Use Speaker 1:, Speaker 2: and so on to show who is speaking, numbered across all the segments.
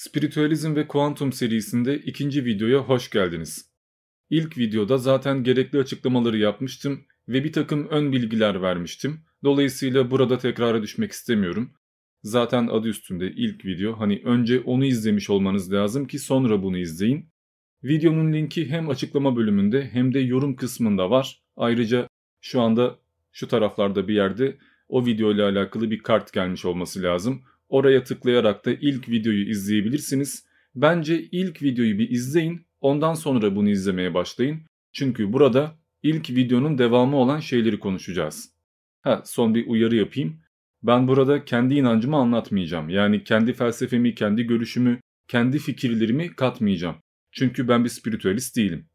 Speaker 1: Spiritüalizm ve Kuantum serisinde ikinci videoya hoş geldiniz. İlk videoda zaten gerekli açıklamaları yapmıştım ve bir takım ön bilgiler vermiştim. Dolayısıyla burada tekrara düşmek istemiyorum. Zaten adı üstünde ilk video. Hani önce onu izlemiş olmanız lazım ki sonra bunu izleyin. Videonun linki hem açıklama bölümünde hem de yorum kısmında var. Ayrıca şu anda şu taraflarda bir yerde o video ile alakalı bir kart gelmiş olması lazım. Oraya tıklayarak da ilk videoyu izleyebilirsiniz. Bence ilk videoyu bir izleyin, ondan sonra bunu izlemeye başlayın. Çünkü burada ilk videonun devamı olan şeyleri konuşacağız. Ha, son bir uyarı yapayım. Ben burada kendi inancımı anlatmayacağım. Yani kendi felsefemi, kendi görüşümü, kendi fikirlerimi katmayacağım. Çünkü ben bir spiritüalist değilim.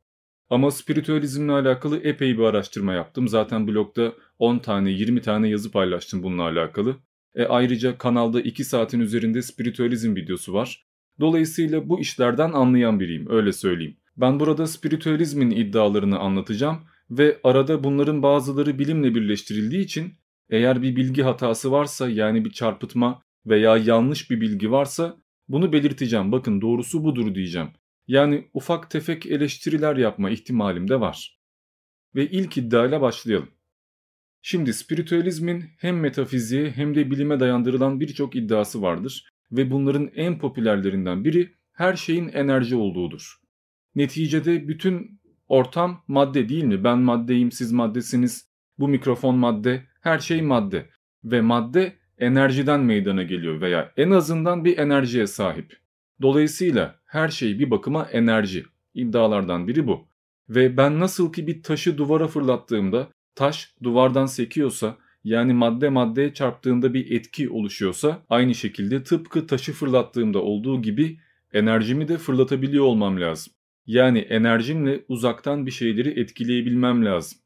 Speaker 1: Ama spiritüalizmle alakalı epey bir araştırma yaptım. Zaten blogda 10 tane 20 tane yazı paylaştım bununla alakalı. E ayrıca kanalda 2 saatin üzerinde spiritüalizm videosu var. Dolayısıyla bu işlerden anlayan biriyim öyle söyleyeyim. Ben burada spiritüalizmin iddialarını anlatacağım ve arada bunların bazıları bilimle birleştirildiği için eğer bir bilgi hatası varsa yani bir çarpıtma veya yanlış bir bilgi varsa bunu belirteceğim. Bakın doğrusu budur diyeceğim. Yani ufak tefek eleştiriler yapma ihtimalim de var. Ve ilk iddiayla başlayalım. Şimdi spiritüalizmin hem metafiziğe hem de bilime dayandırılan birçok iddiası vardır ve bunların en popülerlerinden biri her şeyin enerji olduğudur. Neticede bütün ortam madde değil mi? Ben maddeyim, siz maddesiniz, bu mikrofon madde, her şey madde ve madde enerjiden meydana geliyor veya en azından bir enerjiye sahip. Dolayısıyla her şey bir bakıma enerji. İddialardan biri bu. Ve ben nasıl ki bir taşı duvara fırlattığımda taş duvardan sekiyorsa yani madde maddeye çarptığında bir etki oluşuyorsa aynı şekilde tıpkı taşı fırlattığımda olduğu gibi enerjimi de fırlatabiliyor olmam lazım. Yani enerjimle uzaktan bir şeyleri etkileyebilmem lazım.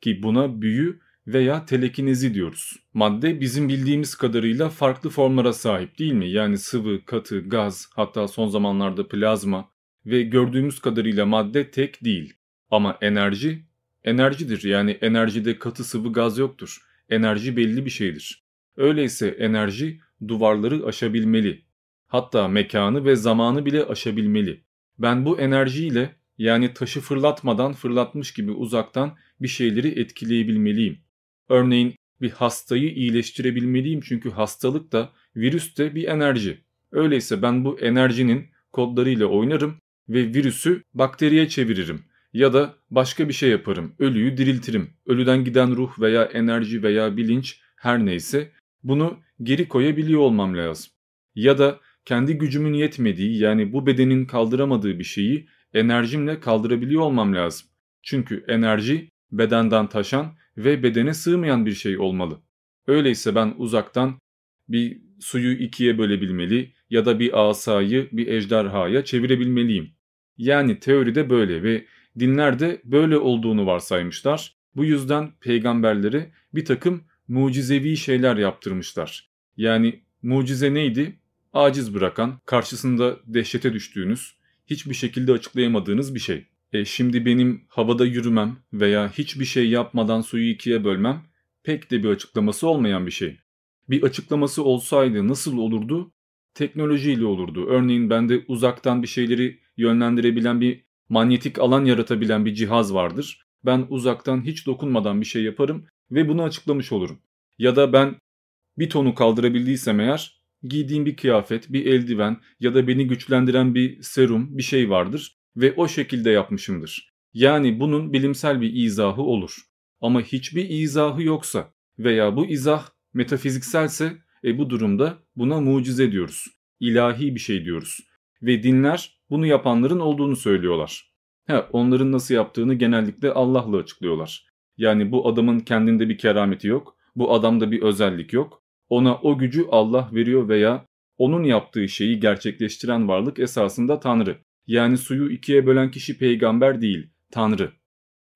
Speaker 1: Ki buna büyü veya telekinezi diyoruz. Madde bizim bildiğimiz kadarıyla farklı formlara sahip değil mi? Yani sıvı, katı, gaz, hatta son zamanlarda plazma ve gördüğümüz kadarıyla madde tek değil. Ama enerji enerjidir. Yani enerjide katı sıvı gaz yoktur. Enerji belli bir şeydir. Öyleyse enerji duvarları aşabilmeli. Hatta mekanı ve zamanı bile aşabilmeli. Ben bu enerjiyle yani taşı fırlatmadan fırlatmış gibi uzaktan bir şeyleri etkileyebilmeliyim. Örneğin bir hastayı iyileştirebilmeliyim çünkü hastalık da virüs de bir enerji. Öyleyse ben bu enerjinin kodlarıyla oynarım ve virüsü bakteriye çeviririm. Ya da başka bir şey yaparım. Ölüyü diriltirim. Ölüden giden ruh veya enerji veya bilinç her neyse bunu geri koyabiliyor olmam lazım. Ya da kendi gücümün yetmediği yani bu bedenin kaldıramadığı bir şeyi enerjimle kaldırabiliyor olmam lazım. Çünkü enerji bedenden taşan ve bedene sığmayan bir şey olmalı. Öyleyse ben uzaktan bir suyu ikiye bölebilmeli ya da bir asayı bir ejderhaya çevirebilmeliyim. Yani teoride böyle ve dinlerde böyle olduğunu varsaymışlar. Bu yüzden peygamberleri bir takım mucizevi şeyler yaptırmışlar. Yani mucize neydi? Aciz bırakan, karşısında dehşete düştüğünüz, hiçbir şekilde açıklayamadığınız bir şey. E şimdi benim havada yürümem veya hiçbir şey yapmadan suyu ikiye bölmem pek de bir açıklaması olmayan bir şey. Bir açıklaması olsaydı nasıl olurdu? Teknolojiyle olurdu. Örneğin bende uzaktan bir şeyleri yönlendirebilen bir manyetik alan yaratabilen bir cihaz vardır. Ben uzaktan hiç dokunmadan bir şey yaparım ve bunu açıklamış olurum. Ya da ben bir tonu kaldırabildiysem eğer giydiğim bir kıyafet, bir eldiven ya da beni güçlendiren bir serum bir şey vardır ve o şekilde yapmışımdır. Yani bunun bilimsel bir izahı olur. Ama hiçbir izahı yoksa veya bu izah metafizikselse e bu durumda buna mucize diyoruz. İlahi bir şey diyoruz. Ve dinler bunu yapanların olduğunu söylüyorlar. Ha, onların nasıl yaptığını genellikle Allah'la açıklıyorlar. Yani bu adamın kendinde bir kerameti yok, bu adamda bir özellik yok. Ona o gücü Allah veriyor veya onun yaptığı şeyi gerçekleştiren varlık esasında Tanrı. Yani suyu ikiye bölen kişi peygamber değil, Tanrı.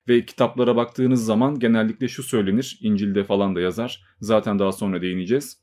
Speaker 1: Ve kitaplara baktığınız zaman genellikle şu söylenir, İncil'de falan da yazar, zaten daha sonra değineceğiz.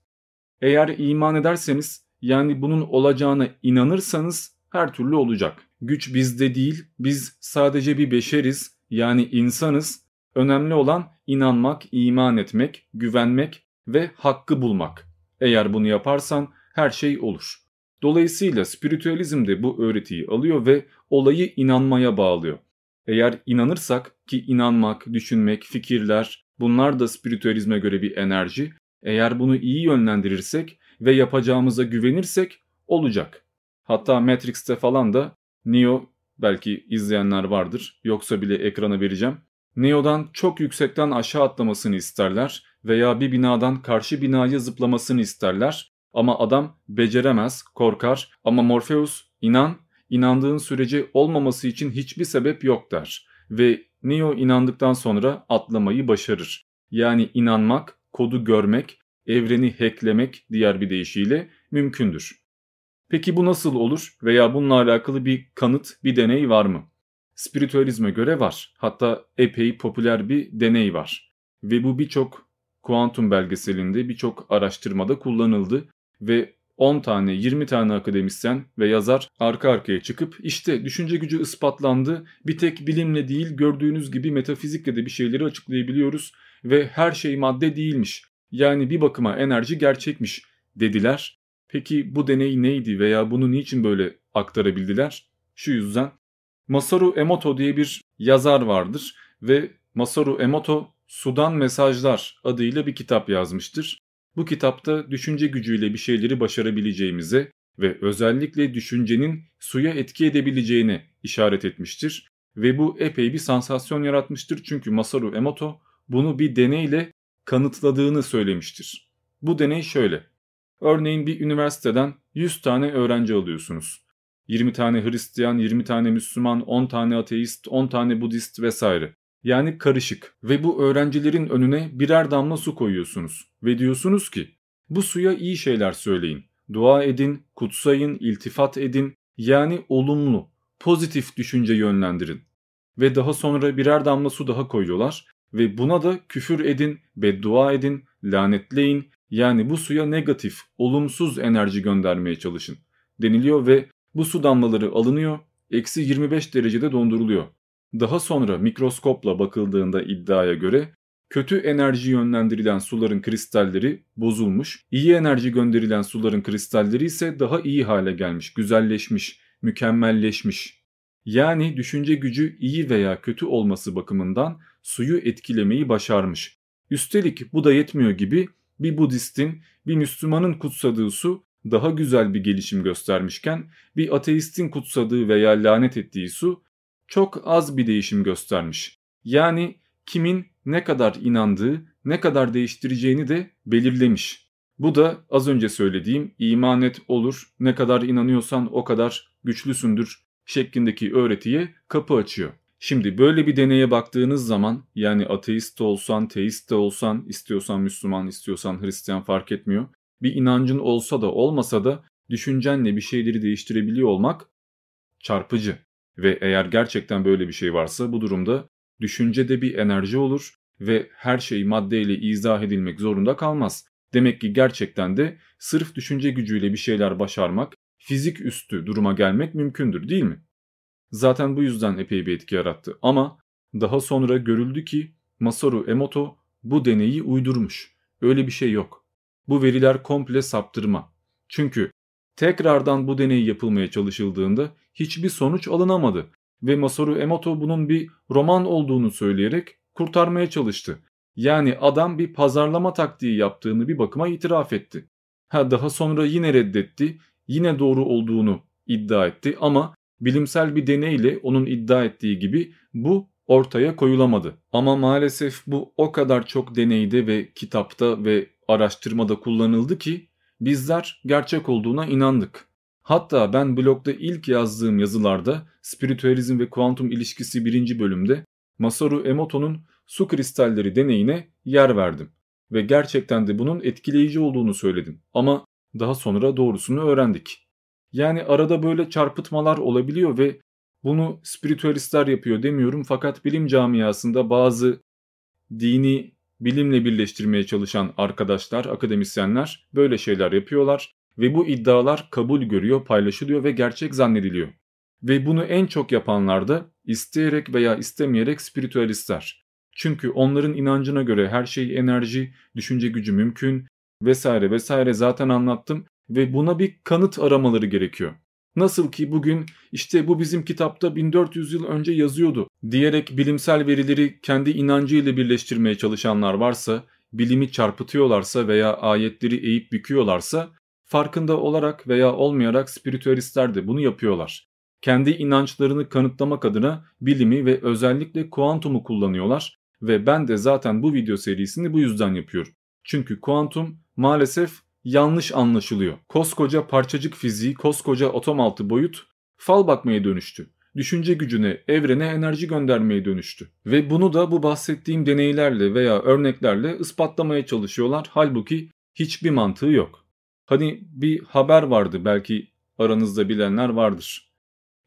Speaker 1: Eğer iman ederseniz, yani bunun olacağına inanırsanız her türlü olacak. Güç bizde değil, biz sadece bir beşeriz, yani insanız. Önemli olan inanmak, iman etmek, güvenmek ve hakkı bulmak. Eğer bunu yaparsan her şey olur. Dolayısıyla spiritüalizm de bu öğretiyi alıyor ve olayı inanmaya bağlıyor. Eğer inanırsak ki inanmak, düşünmek, fikirler bunlar da spiritüalizme göre bir enerji. Eğer bunu iyi yönlendirirsek ve yapacağımıza güvenirsek olacak. Hatta Matrix'te falan da Neo belki izleyenler vardır yoksa bile ekrana vereceğim. Neo'dan çok yüksekten aşağı atlamasını isterler veya bir binadan karşı binaya zıplamasını isterler. Ama adam beceremez, korkar ama Morpheus inan, inandığın sürece olmaması için hiçbir sebep yok der. Ve Neo inandıktan sonra atlamayı başarır. Yani inanmak, kodu görmek, evreni hacklemek diğer bir deyişiyle mümkündür. Peki bu nasıl olur veya bununla alakalı bir kanıt, bir deney var mı? Spiritüalizme göre var. Hatta epey popüler bir deney var. Ve bu birçok kuantum belgeselinde, birçok araştırmada kullanıldı ve 10 tane 20 tane akademisyen ve yazar arka arkaya çıkıp işte düşünce gücü ispatlandı bir tek bilimle değil gördüğünüz gibi metafizikle de bir şeyleri açıklayabiliyoruz ve her şey madde değilmiş yani bir bakıma enerji gerçekmiş dediler. Peki bu deney neydi veya bunu niçin böyle aktarabildiler? Şu yüzden Masaru Emoto diye bir yazar vardır ve Masaru Emoto Sudan Mesajlar adıyla bir kitap yazmıştır. Bu kitapta düşünce gücüyle bir şeyleri başarabileceğimize ve özellikle düşüncenin suya etki edebileceğine işaret etmiştir. Ve bu epey bir sansasyon yaratmıştır çünkü Masaru Emoto bunu bir deneyle kanıtladığını söylemiştir. Bu deney şöyle. Örneğin bir üniversiteden 100 tane öğrenci alıyorsunuz. 20 tane Hristiyan, 20 tane Müslüman, 10 tane ateist, 10 tane Budist vesaire. Yani karışık ve bu öğrencilerin önüne birer damla su koyuyorsunuz ve diyorsunuz ki bu suya iyi şeyler söyleyin, dua edin, kutsayın, iltifat edin yani olumlu, pozitif düşünce yönlendirin. Ve daha sonra birer damla su daha koyuyorlar ve buna da küfür edin, beddua edin, lanetleyin yani bu suya negatif, olumsuz enerji göndermeye çalışın deniliyor ve bu su damlaları alınıyor, eksi 25 derecede donduruluyor. Daha sonra mikroskopla bakıldığında iddiaya göre kötü enerji yönlendirilen suların kristalleri bozulmuş, iyi enerji gönderilen suların kristalleri ise daha iyi hale gelmiş, güzelleşmiş, mükemmelleşmiş. Yani düşünce gücü iyi veya kötü olması bakımından suyu etkilemeyi başarmış. Üstelik bu da yetmiyor gibi bir Budistin, bir Müslümanın kutsadığı su daha güzel bir gelişim göstermişken bir ateistin kutsadığı veya lanet ettiği su çok az bir değişim göstermiş. Yani kimin ne kadar inandığı, ne kadar değiştireceğini de belirlemiş. Bu da az önce söylediğim iman et olur, ne kadar inanıyorsan o kadar güçlüsündür şeklindeki öğretiye kapı açıyor. Şimdi böyle bir deneye baktığınız zaman yani ateist de olsan, teist de olsan, istiyorsan Müslüman, istiyorsan Hristiyan fark etmiyor. Bir inancın olsa da olmasa da düşüncenle bir şeyleri değiştirebiliyor olmak çarpıcı. Ve eğer gerçekten böyle bir şey varsa bu durumda düşünce de bir enerji olur ve her şey maddeyle izah edilmek zorunda kalmaz. Demek ki gerçekten de sırf düşünce gücüyle bir şeyler başarmak, fizik üstü duruma gelmek mümkündür değil mi? Zaten bu yüzden epey bir etki yarattı ama daha sonra görüldü ki Masaru Emoto bu deneyi uydurmuş. Öyle bir şey yok. Bu veriler komple saptırma. Çünkü tekrardan bu deney yapılmaya çalışıldığında hiçbir sonuç alınamadı ve Masaru Emoto bunun bir roman olduğunu söyleyerek kurtarmaya çalıştı. Yani adam bir pazarlama taktiği yaptığını bir bakıma itiraf etti. Ha daha sonra yine reddetti, yine doğru olduğunu iddia etti ama bilimsel bir deneyle onun iddia ettiği gibi bu ortaya koyulamadı. Ama maalesef bu o kadar çok deneyde ve kitapta ve araştırmada kullanıldı ki bizler gerçek olduğuna inandık. Hatta ben blogda ilk yazdığım yazılarda spiritüalizm ve kuantum ilişkisi birinci bölümde Masaru Emoto'nun su kristalleri deneyine yer verdim. Ve gerçekten de bunun etkileyici olduğunu söyledim. Ama daha sonra doğrusunu öğrendik. Yani arada böyle çarpıtmalar olabiliyor ve bunu spiritüalistler yapıyor demiyorum fakat bilim camiasında bazı dini bilimle birleştirmeye çalışan arkadaşlar, akademisyenler böyle şeyler yapıyorlar ve bu iddialar kabul görüyor, paylaşılıyor ve gerçek zannediliyor. Ve bunu en çok yapanlar da isteyerek veya istemeyerek spiritüalistler. Çünkü onların inancına göre her şey enerji, düşünce gücü mümkün vesaire vesaire zaten anlattım. Ve buna bir kanıt aramaları gerekiyor. Nasıl ki bugün işte bu bizim kitapta 1400 yıl önce yazıyordu diyerek bilimsel verileri kendi inancıyla birleştirmeye çalışanlar varsa, bilimi çarpıtıyorlarsa veya ayetleri eğip büküyorlarsa farkında olarak veya olmayarak spiritüalistler de bunu yapıyorlar. Kendi inançlarını kanıtlamak adına bilimi ve özellikle kuantumu kullanıyorlar ve ben de zaten bu video serisini bu yüzden yapıyorum. Çünkü kuantum maalesef yanlış anlaşılıyor. Koskoca parçacık fiziği, koskoca atom altı boyut fal bakmaya dönüştü. Düşünce gücüne, evrene enerji göndermeye dönüştü. Ve bunu da bu bahsettiğim deneylerle veya örneklerle ispatlamaya çalışıyorlar. Halbuki hiçbir mantığı yok. Hani bir haber vardı belki aranızda bilenler vardır.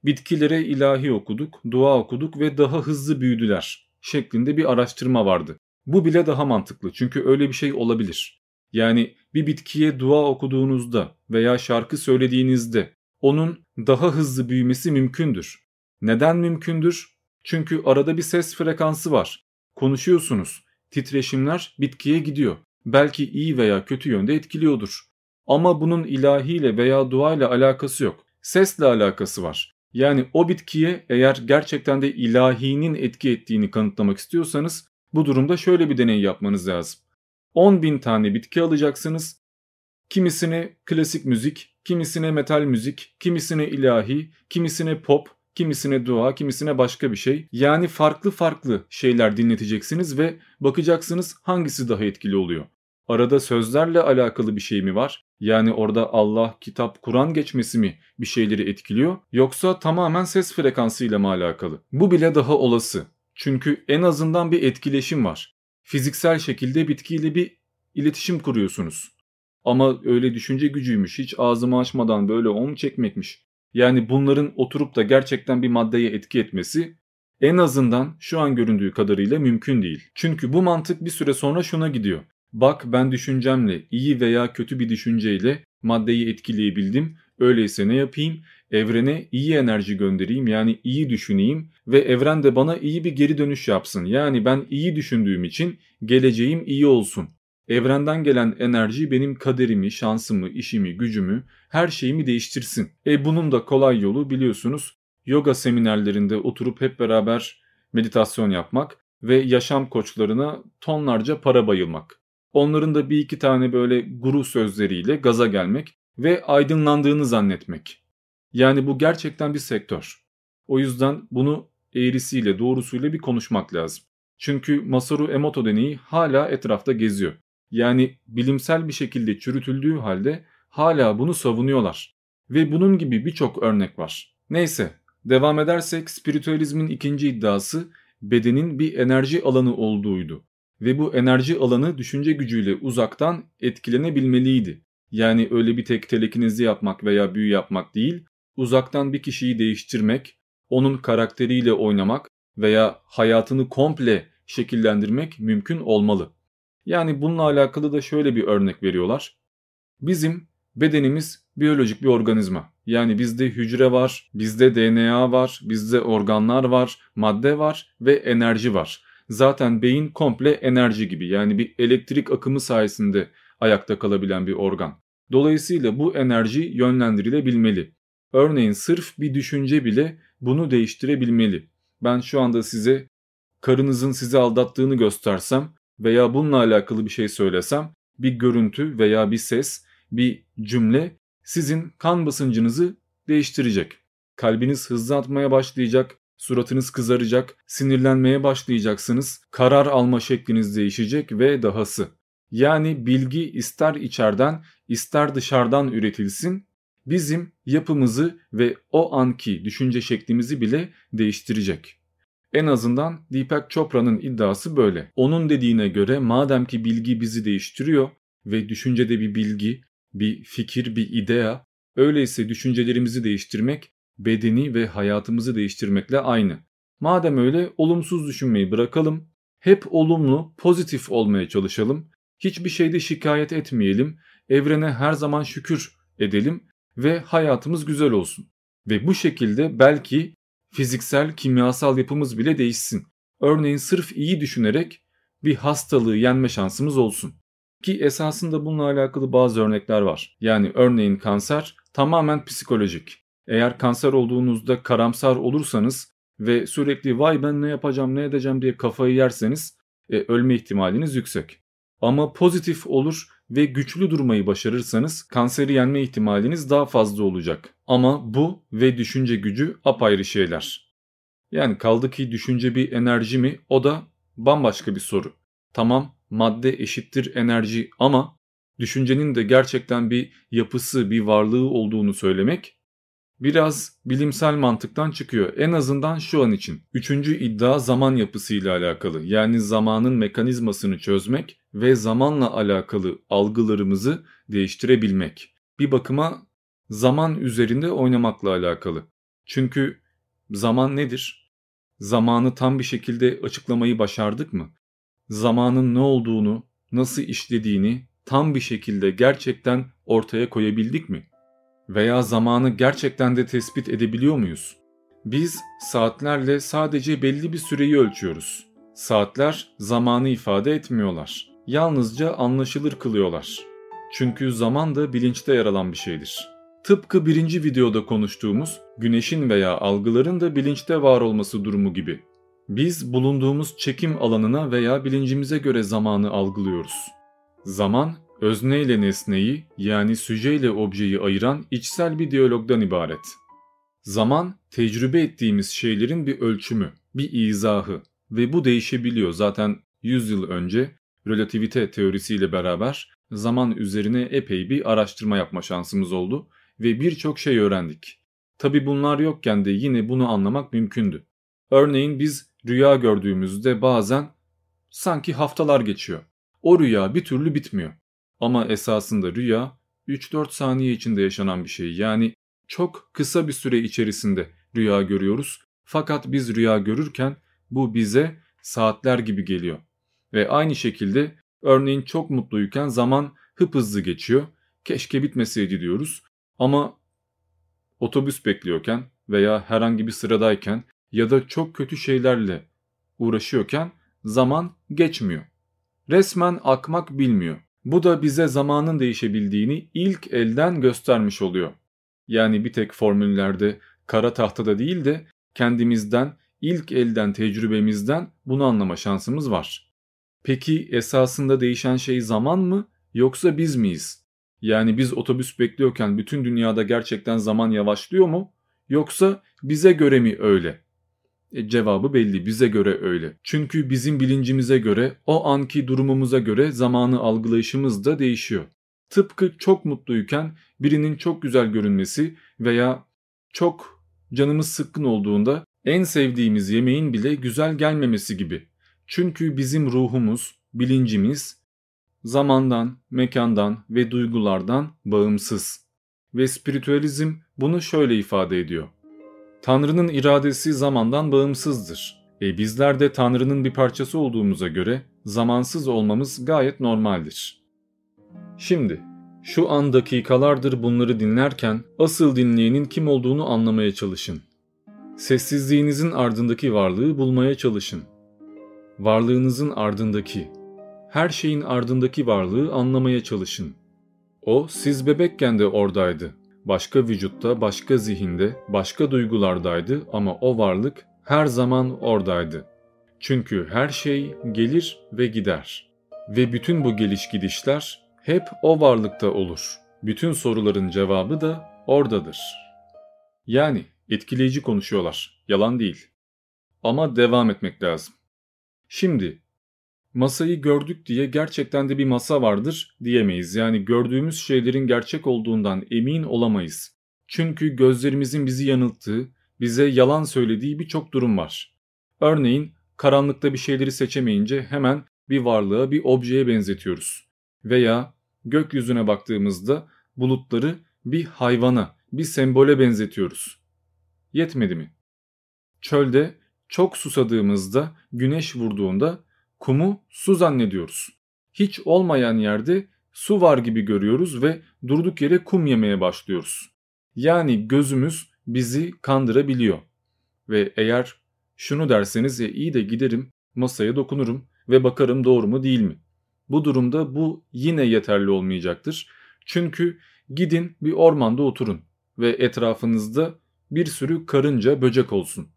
Speaker 1: Bitkilere ilahi okuduk, dua okuduk ve daha hızlı büyüdüler şeklinde bir araştırma vardı. Bu bile daha mantıklı çünkü öyle bir şey olabilir. Yani bir bitkiye dua okuduğunuzda veya şarkı söylediğinizde onun daha hızlı büyümesi mümkündür. Neden mümkündür? Çünkü arada bir ses frekansı var. Konuşuyorsunuz. Titreşimler bitkiye gidiyor. Belki iyi veya kötü yönde etkiliyordur. Ama bunun ilahiyle veya duayla alakası yok. Sesle alakası var. Yani o bitkiye eğer gerçekten de ilahinin etki ettiğini kanıtlamak istiyorsanız bu durumda şöyle bir deney yapmanız lazım. 10 bin tane bitki alacaksınız. Kimisine klasik müzik, kimisine metal müzik, kimisine ilahi, kimisine pop, kimisine dua, kimisine başka bir şey. Yani farklı farklı şeyler dinleteceksiniz ve bakacaksınız hangisi daha etkili oluyor. Arada sözlerle alakalı bir şey mi var? Yani orada Allah, kitap, Kur'an geçmesi mi bir şeyleri etkiliyor? Yoksa tamamen ses frekansıyla mı alakalı? Bu bile daha olası. Çünkü en azından bir etkileşim var. Fiziksel şekilde bitkiyle bir iletişim kuruyorsunuz. Ama öyle düşünce gücüymüş, hiç ağzımı açmadan böyle om çekmekmiş. Yani bunların oturup da gerçekten bir maddeye etki etmesi en azından şu an göründüğü kadarıyla mümkün değil. Çünkü bu mantık bir süre sonra şuna gidiyor. Bak ben düşüncemle iyi veya kötü bir düşünceyle maddeyi etkileyebildim. Öyleyse ne yapayım? Evrene iyi enerji göndereyim yani iyi düşüneyim ve evren de bana iyi bir geri dönüş yapsın. Yani ben iyi düşündüğüm için geleceğim iyi olsun. Evrenden gelen enerji benim kaderimi, şansımı, işimi, gücümü, her şeyimi değiştirsin. E bunun da kolay yolu biliyorsunuz yoga seminerlerinde oturup hep beraber meditasyon yapmak ve yaşam koçlarına tonlarca para bayılmak. Onların da bir iki tane böyle guru sözleriyle gaza gelmek ve aydınlandığını zannetmek. Yani bu gerçekten bir sektör. O yüzden bunu eğrisiyle doğrusuyla bir konuşmak lazım. Çünkü Masaru Emoto deneyi hala etrafta geziyor. Yani bilimsel bir şekilde çürütüldüğü halde hala bunu savunuyorlar. Ve bunun gibi birçok örnek var. Neyse devam edersek spiritüalizmin ikinci iddiası bedenin bir enerji alanı olduğuydu. Ve bu enerji alanı düşünce gücüyle uzaktan etkilenebilmeliydi. Yani öyle bir tek telekinezi yapmak veya büyü yapmak değil, uzaktan bir kişiyi değiştirmek, onun karakteriyle oynamak veya hayatını komple şekillendirmek mümkün olmalı. Yani bununla alakalı da şöyle bir örnek veriyorlar. Bizim bedenimiz biyolojik bir organizma. Yani bizde hücre var, bizde DNA var, bizde organlar var, madde var ve enerji var. Zaten beyin komple enerji gibi yani bir elektrik akımı sayesinde ayakta kalabilen bir organ. Dolayısıyla bu enerji yönlendirilebilmeli. Örneğin sırf bir düşünce bile bunu değiştirebilmeli. Ben şu anda size karınızın sizi aldattığını göstersem veya bununla alakalı bir şey söylesem bir görüntü veya bir ses, bir cümle sizin kan basıncınızı değiştirecek. Kalbiniz hızlı atmaya başlayacak, suratınız kızaracak, sinirlenmeye başlayacaksınız, karar alma şekliniz değişecek ve dahası. Yani bilgi ister içeriden ister dışarıdan üretilsin, bizim yapımızı ve o anki düşünce şeklimizi bile değiştirecek. En azından Deepak Chopra'nın iddiası böyle. Onun dediğine göre madem ki bilgi bizi değiştiriyor ve düşüncede bir bilgi, bir fikir, bir idea, öyleyse düşüncelerimizi değiştirmek bedeni ve hayatımızı değiştirmekle aynı. Madem öyle olumsuz düşünmeyi bırakalım, hep olumlu, pozitif olmaya çalışalım, hiçbir şeyde şikayet etmeyelim, evrene her zaman şükür edelim ve hayatımız güzel olsun. Ve bu şekilde belki fiziksel, kimyasal yapımız bile değişsin. Örneğin sırf iyi düşünerek bir hastalığı yenme şansımız olsun. Ki esasında bununla alakalı bazı örnekler var. Yani örneğin kanser tamamen psikolojik. Eğer kanser olduğunuzda karamsar olursanız ve sürekli vay ben ne yapacağım ne edeceğim diye kafayı yerseniz e, ölme ihtimaliniz yüksek. Ama pozitif olur ve güçlü durmayı başarırsanız kanseri yenme ihtimaliniz daha fazla olacak. Ama bu ve düşünce gücü apayrı şeyler. Yani kaldı ki düşünce bir enerji mi o da bambaşka bir soru. Tamam madde eşittir enerji ama düşüncenin de gerçekten bir yapısı, bir varlığı olduğunu söylemek biraz bilimsel mantıktan çıkıyor. En azından şu an için. Üçüncü iddia zaman yapısıyla alakalı. Yani zamanın mekanizmasını çözmek ve zamanla alakalı algılarımızı değiştirebilmek. Bir bakıma zaman üzerinde oynamakla alakalı. Çünkü zaman nedir? Zamanı tam bir şekilde açıklamayı başardık mı? Zamanın ne olduğunu, nasıl işlediğini tam bir şekilde gerçekten ortaya koyabildik mi? Veya zamanı gerçekten de tespit edebiliyor muyuz? Biz saatlerle sadece belli bir süreyi ölçüyoruz. Saatler zamanı ifade etmiyorlar. Yalnızca anlaşılır kılıyorlar. Çünkü zaman da bilinçte yer alan bir şeydir. Tıpkı birinci videoda konuştuğumuz güneşin veya algıların da bilinçte var olması durumu gibi. Biz bulunduğumuz çekim alanına veya bilincimize göre zamanı algılıyoruz. Zaman özne ile nesneyi yani süje ile objeyi ayıran içsel bir diyalogdan ibaret. Zaman tecrübe ettiğimiz şeylerin bir ölçümü, bir izahı ve bu değişebiliyor. Zaten 100 yıl önce relativite teorisiyle beraber zaman üzerine epey bir araştırma yapma şansımız oldu ve birçok şey öğrendik. Tabi bunlar yokken de yine bunu anlamak mümkündü. Örneğin biz rüya gördüğümüzde bazen sanki haftalar geçiyor. O rüya bir türlü bitmiyor. Ama esasında rüya 3-4 saniye içinde yaşanan bir şey. Yani çok kısa bir süre içerisinde rüya görüyoruz. Fakat biz rüya görürken bu bize saatler gibi geliyor. Ve aynı şekilde örneğin çok mutluyken zaman hıp hızlı geçiyor. Keşke bitmeseydi diyoruz. Ama otobüs bekliyorken veya herhangi bir sıradayken ya da çok kötü şeylerle uğraşıyorken zaman geçmiyor. Resmen akmak bilmiyor. Bu da bize zamanın değişebildiğini ilk elden göstermiş oluyor. Yani bir tek formüllerde, kara tahtada değil de kendimizden, ilk elden tecrübemizden bunu anlama şansımız var. Peki esasında değişen şey zaman mı yoksa biz miyiz? Yani biz otobüs bekliyorken bütün dünyada gerçekten zaman yavaşlıyor mu? Yoksa bize göre mi öyle? E, cevabı belli bize göre öyle. Çünkü bizim bilincimize göre o anki durumumuza göre zamanı algılayışımız da değişiyor. Tıpkı çok mutluyken birinin çok güzel görünmesi veya çok canımız sıkkın olduğunda en sevdiğimiz yemeğin bile güzel gelmemesi gibi. Çünkü bizim ruhumuz, bilincimiz zamandan, mekandan ve duygulardan bağımsız. Ve spiritüalizm bunu şöyle ifade ediyor. Tanrı'nın iradesi zamandan bağımsızdır. E bizler de Tanrı'nın bir parçası olduğumuza göre zamansız olmamız gayet normaldir. Şimdi şu an dakikalardır bunları dinlerken asıl dinleyenin kim olduğunu anlamaya çalışın. Sessizliğinizin ardındaki varlığı bulmaya çalışın. Varlığınızın ardındaki, her şeyin ardındaki varlığı anlamaya çalışın. O siz bebekken de oradaydı başka vücutta, başka zihinde, başka duygulardaydı ama o varlık her zaman oradaydı. Çünkü her şey gelir ve gider. Ve bütün bu geliş gidişler hep o varlıkta olur. Bütün soruların cevabı da oradadır. Yani etkileyici konuşuyorlar, yalan değil. Ama devam etmek lazım. Şimdi masayı gördük diye gerçekten de bir masa vardır diyemeyiz. Yani gördüğümüz şeylerin gerçek olduğundan emin olamayız. Çünkü gözlerimizin bizi yanılttığı, bize yalan söylediği birçok durum var. Örneğin karanlıkta bir şeyleri seçemeyince hemen bir varlığa, bir objeye benzetiyoruz. Veya gökyüzüne baktığımızda bulutları bir hayvana, bir sembole benzetiyoruz. Yetmedi mi? Çölde çok susadığımızda güneş vurduğunda Kumu su zannediyoruz. Hiç olmayan yerde su var gibi görüyoruz ve durduk yere kum yemeye başlıyoruz. Yani gözümüz bizi kandırabiliyor. Ve eğer şunu derseniz ya iyi de giderim masaya dokunurum ve bakarım doğru mu değil mi? Bu durumda bu yine yeterli olmayacaktır. Çünkü gidin bir ormanda oturun ve etrafınızda bir sürü karınca, böcek olsun.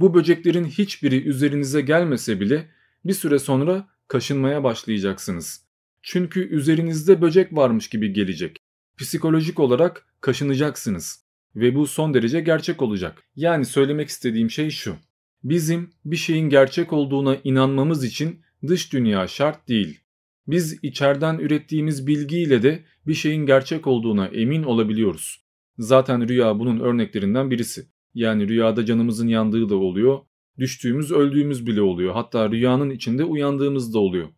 Speaker 1: Bu böceklerin hiçbiri üzerinize gelmese bile bir süre sonra kaşınmaya başlayacaksınız. Çünkü üzerinizde böcek varmış gibi gelecek. Psikolojik olarak kaşınacaksınız ve bu son derece gerçek olacak. Yani söylemek istediğim şey şu. Bizim bir şeyin gerçek olduğuna inanmamız için dış dünya şart değil. Biz içeriden ürettiğimiz bilgiyle de bir şeyin gerçek olduğuna emin olabiliyoruz. Zaten rüya bunun örneklerinden birisi. Yani rüyada canımızın yandığı da oluyor, düştüğümüz öldüğümüz bile oluyor. Hatta rüyanın içinde uyandığımız da oluyor.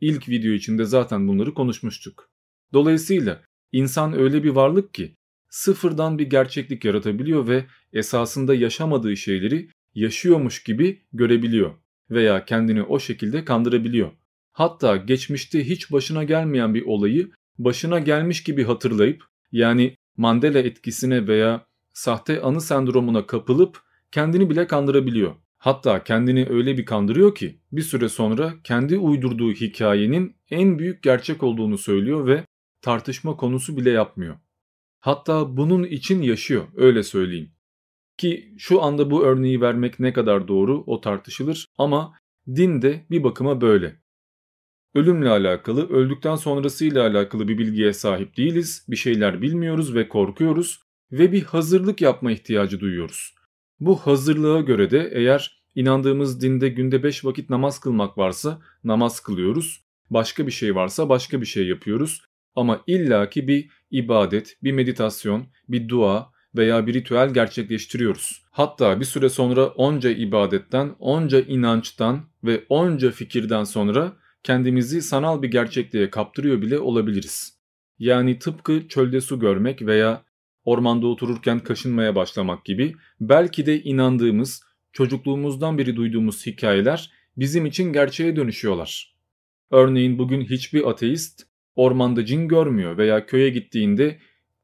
Speaker 1: İlk video içinde zaten bunları konuşmuştuk. Dolayısıyla insan öyle bir varlık ki sıfırdan bir gerçeklik yaratabiliyor ve esasında yaşamadığı şeyleri yaşıyormuş gibi görebiliyor veya kendini o şekilde kandırabiliyor. Hatta geçmişte hiç başına gelmeyen bir olayı başına gelmiş gibi hatırlayıp yani Mandela etkisine veya sahte anı sendromuna kapılıp kendini bile kandırabiliyor. Hatta kendini öyle bir kandırıyor ki bir süre sonra kendi uydurduğu hikayenin en büyük gerçek olduğunu söylüyor ve tartışma konusu bile yapmıyor. Hatta bunun için yaşıyor öyle söyleyeyim. Ki şu anda bu örneği vermek ne kadar doğru o tartışılır ama din de bir bakıma böyle. Ölümle alakalı, öldükten sonrasıyla alakalı bir bilgiye sahip değiliz, bir şeyler bilmiyoruz ve korkuyoruz ve bir hazırlık yapma ihtiyacı duyuyoruz. Bu hazırlığa göre de eğer inandığımız dinde günde 5 vakit namaz kılmak varsa namaz kılıyoruz, başka bir şey varsa başka bir şey yapıyoruz ama illaki bir ibadet, bir meditasyon, bir dua veya bir ritüel gerçekleştiriyoruz. Hatta bir süre sonra onca ibadetten, onca inançtan ve onca fikirden sonra kendimizi sanal bir gerçekliğe kaptırıyor bile olabiliriz. Yani tıpkı çölde su görmek veya ormanda otururken kaşınmaya başlamak gibi belki de inandığımız, çocukluğumuzdan beri duyduğumuz hikayeler bizim için gerçeğe dönüşüyorlar. Örneğin bugün hiçbir ateist ormanda cin görmüyor veya köye gittiğinde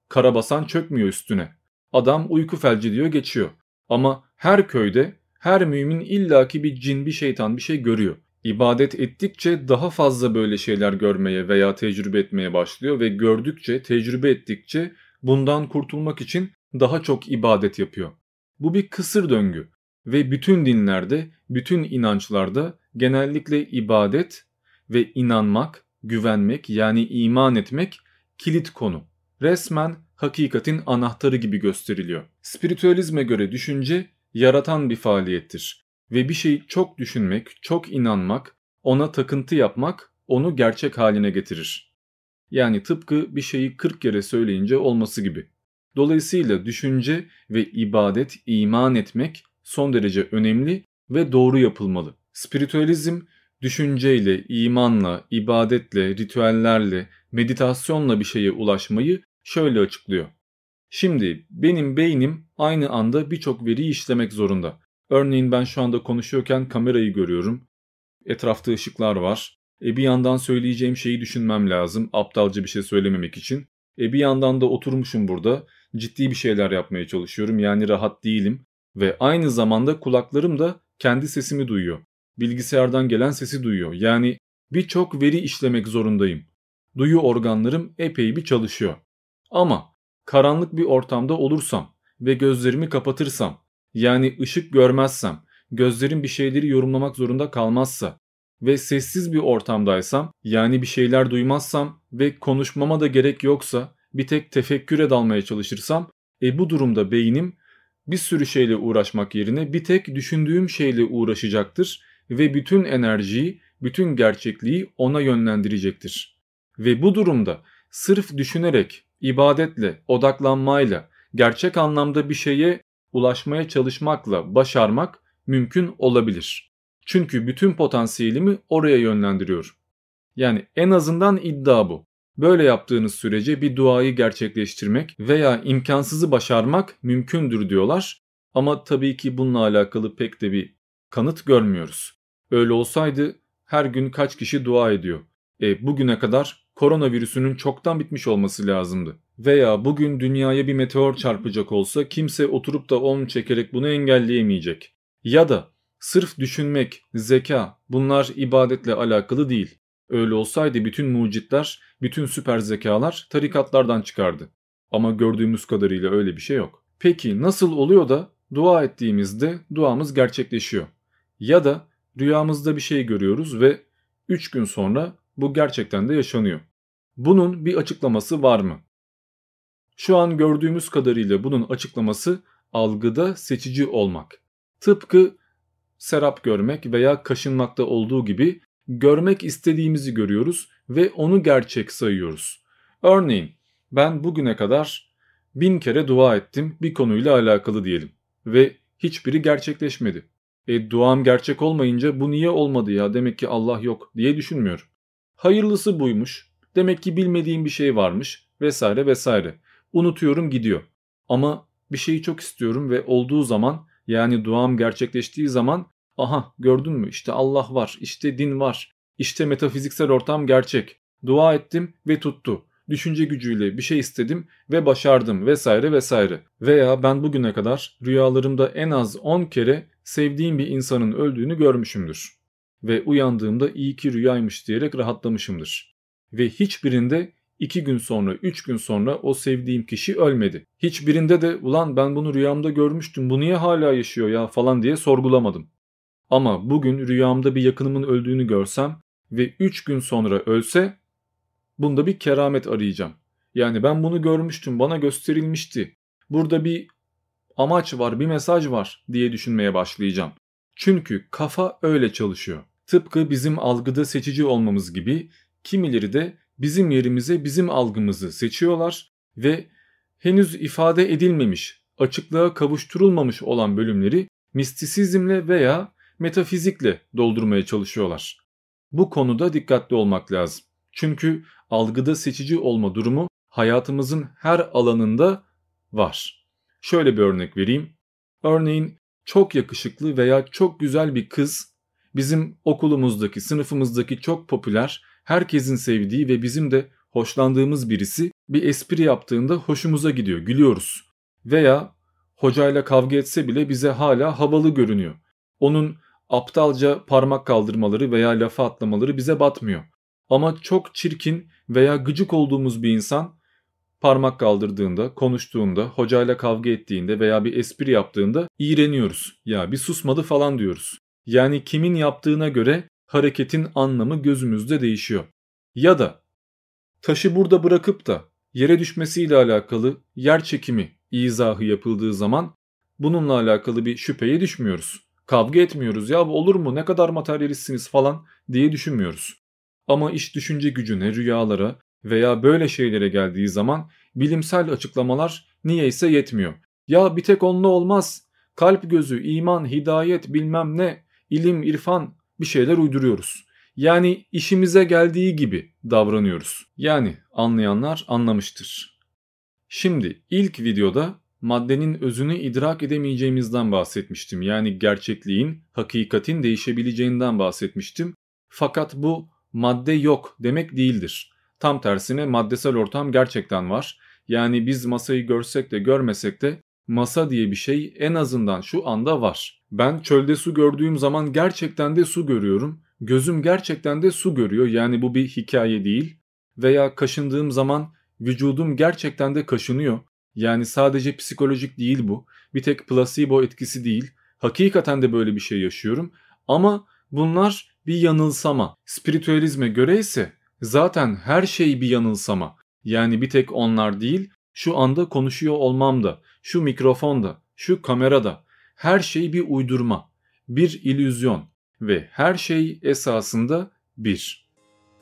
Speaker 1: karabasan çökmüyor üstüne. Adam uyku felci diyor geçiyor. Ama her köyde her mümin illaki bir cin bir şeytan bir şey görüyor. İbadet ettikçe daha fazla böyle şeyler görmeye veya tecrübe etmeye başlıyor ve gördükçe, tecrübe ettikçe bundan kurtulmak için daha çok ibadet yapıyor. Bu bir kısır döngü ve bütün dinlerde, bütün inançlarda genellikle ibadet ve inanmak, güvenmek yani iman etmek kilit konu. Resmen hakikatin anahtarı gibi gösteriliyor. Spiritüalizme göre düşünce yaratan bir faaliyettir ve bir şeyi çok düşünmek, çok inanmak, ona takıntı yapmak onu gerçek haline getirir. Yani tıpkı bir şeyi 40 kere söyleyince olması gibi. Dolayısıyla düşünce ve ibadet, iman etmek son derece önemli ve doğru yapılmalı. Spiritüalizm düşünceyle, imanla, ibadetle, ritüellerle, meditasyonla bir şeye ulaşmayı şöyle açıklıyor. Şimdi benim beynim aynı anda birçok veriyi işlemek zorunda. Örneğin ben şu anda konuşuyorken kamerayı görüyorum. Etrafta ışıklar var. E bir yandan söyleyeceğim şeyi düşünmem lazım aptalca bir şey söylememek için. E bir yandan da oturmuşum burada. Ciddi bir şeyler yapmaya çalışıyorum yani rahat değilim. Ve aynı zamanda kulaklarım da kendi sesimi duyuyor. Bilgisayardan gelen sesi duyuyor. Yani birçok veri işlemek zorundayım. Duyu organlarım epey bir çalışıyor. Ama karanlık bir ortamda olursam ve gözlerimi kapatırsam yani ışık görmezsem, gözlerim bir şeyleri yorumlamak zorunda kalmazsa ve sessiz bir ortamdaysam yani bir şeyler duymazsam ve konuşmama da gerek yoksa bir tek tefekküre dalmaya çalışırsam e bu durumda beynim bir sürü şeyle uğraşmak yerine bir tek düşündüğüm şeyle uğraşacaktır ve bütün enerjiyi, bütün gerçekliği ona yönlendirecektir. Ve bu durumda sırf düşünerek, ibadetle, odaklanmayla, gerçek anlamda bir şeye ulaşmaya çalışmakla başarmak mümkün olabilir. Çünkü bütün potansiyelimi oraya yönlendiriyor. Yani en azından iddia bu. Böyle yaptığınız sürece bir duayı gerçekleştirmek veya imkansızı başarmak mümkündür diyorlar. Ama tabii ki bununla alakalı pek de bir kanıt görmüyoruz. Öyle olsaydı her gün kaç kişi dua ediyor? E, bugüne kadar koronavirüsünün çoktan bitmiş olması lazımdı. Veya bugün dünyaya bir meteor çarpacak olsa kimse oturup da onu çekerek bunu engelleyemeyecek. Ya da sırf düşünmek, zeka bunlar ibadetle alakalı değil. Öyle olsaydı bütün mucitler, bütün süper zekalar tarikatlardan çıkardı. Ama gördüğümüz kadarıyla öyle bir şey yok. Peki nasıl oluyor da dua ettiğimizde duamız gerçekleşiyor? Ya da rüyamızda bir şey görüyoruz ve 3 gün sonra bu gerçekten de yaşanıyor. Bunun bir açıklaması var mı? Şu an gördüğümüz kadarıyla bunun açıklaması algıda seçici olmak. Tıpkı serap görmek veya kaşınmakta olduğu gibi görmek istediğimizi görüyoruz ve onu gerçek sayıyoruz. Örneğin ben bugüne kadar bin kere dua ettim bir konuyla alakalı diyelim ve hiçbiri gerçekleşmedi. E duam gerçek olmayınca bu niye olmadı ya demek ki Allah yok diye düşünmüyorum. Hayırlısı buymuş demek ki bilmediğim bir şey varmış vesaire vesaire. Unutuyorum gidiyor. Ama bir şeyi çok istiyorum ve olduğu zaman yani duam gerçekleştiği zaman aha gördün mü işte Allah var işte din var işte metafiziksel ortam gerçek. Dua ettim ve tuttu. Düşünce gücüyle bir şey istedim ve başardım vesaire vesaire. Veya ben bugüne kadar rüyalarımda en az 10 kere sevdiğim bir insanın öldüğünü görmüşümdür. Ve uyandığımda iyi ki rüyaymış diyerek rahatlamışımdır. Ve hiçbirinde 2 gün sonra 3 gün sonra o sevdiğim kişi ölmedi. Hiçbirinde de ulan ben bunu rüyamda görmüştüm bu niye hala yaşıyor ya falan diye sorgulamadım. Ama bugün rüyamda bir yakınımın öldüğünü görsem ve 3 gün sonra ölse bunda bir keramet arayacağım. Yani ben bunu görmüştüm bana gösterilmişti. Burada bir amaç var bir mesaj var diye düşünmeye başlayacağım. Çünkü kafa öyle çalışıyor. Tıpkı bizim algıda seçici olmamız gibi kimileri de bizim yerimize bizim algımızı seçiyorlar ve henüz ifade edilmemiş, açıklığa kavuşturulmamış olan bölümleri mistisizmle veya metafizikle doldurmaya çalışıyorlar. Bu konuda dikkatli olmak lazım. Çünkü algıda seçici olma durumu hayatımızın her alanında var. Şöyle bir örnek vereyim. Örneğin çok yakışıklı veya çok güzel bir kız bizim okulumuzdaki, sınıfımızdaki çok popüler, herkesin sevdiği ve bizim de hoşlandığımız birisi bir espri yaptığında hoşumuza gidiyor, gülüyoruz. Veya hocayla kavga etse bile bize hala havalı görünüyor. Onun aptalca parmak kaldırmaları veya lafa atlamaları bize batmıyor. Ama çok çirkin veya gıcık olduğumuz bir insan parmak kaldırdığında, konuştuğunda, hocayla kavga ettiğinde veya bir espri yaptığında iğreniyoruz. Ya bir susmadı falan diyoruz. Yani kimin yaptığına göre hareketin anlamı gözümüzde değişiyor. Ya da taşı burada bırakıp da yere düşmesiyle alakalı yer çekimi izahı yapıldığı zaman bununla alakalı bir şüpheye düşmüyoruz. Kavga etmiyoruz ya olur mu ne kadar materyalistsiniz falan diye düşünmüyoruz. Ama iş düşünce gücüne, rüyalara veya böyle şeylere geldiği zaman bilimsel açıklamalar niyeyse yetmiyor. Ya bir tek onunla olmaz. Kalp gözü, iman, hidayet bilmem ne, ilim, irfan bir şeyler uyduruyoruz. Yani işimize geldiği gibi davranıyoruz. Yani anlayanlar anlamıştır. Şimdi ilk videoda maddenin özünü idrak edemeyeceğimizden bahsetmiştim. Yani gerçekliğin, hakikatin değişebileceğinden bahsetmiştim. Fakat bu madde yok demek değildir. Tam tersine maddesel ortam gerçekten var. Yani biz masayı görsek de görmesek de masa diye bir şey en azından şu anda var. Ben çölde su gördüğüm zaman gerçekten de su görüyorum. Gözüm gerçekten de su görüyor. Yani bu bir hikaye değil. Veya kaşındığım zaman vücudum gerçekten de kaşınıyor. Yani sadece psikolojik değil bu. Bir tek placebo etkisi değil. Hakikaten de böyle bir şey yaşıyorum. Ama bunlar bir yanılsama. Spiritüalizme göre ise zaten her şey bir yanılsama. Yani bir tek onlar değil, şu anda konuşuyor olmam da, şu mikrofonda, şu kamerada her şey bir uydurma, bir illüzyon ve her şey esasında bir.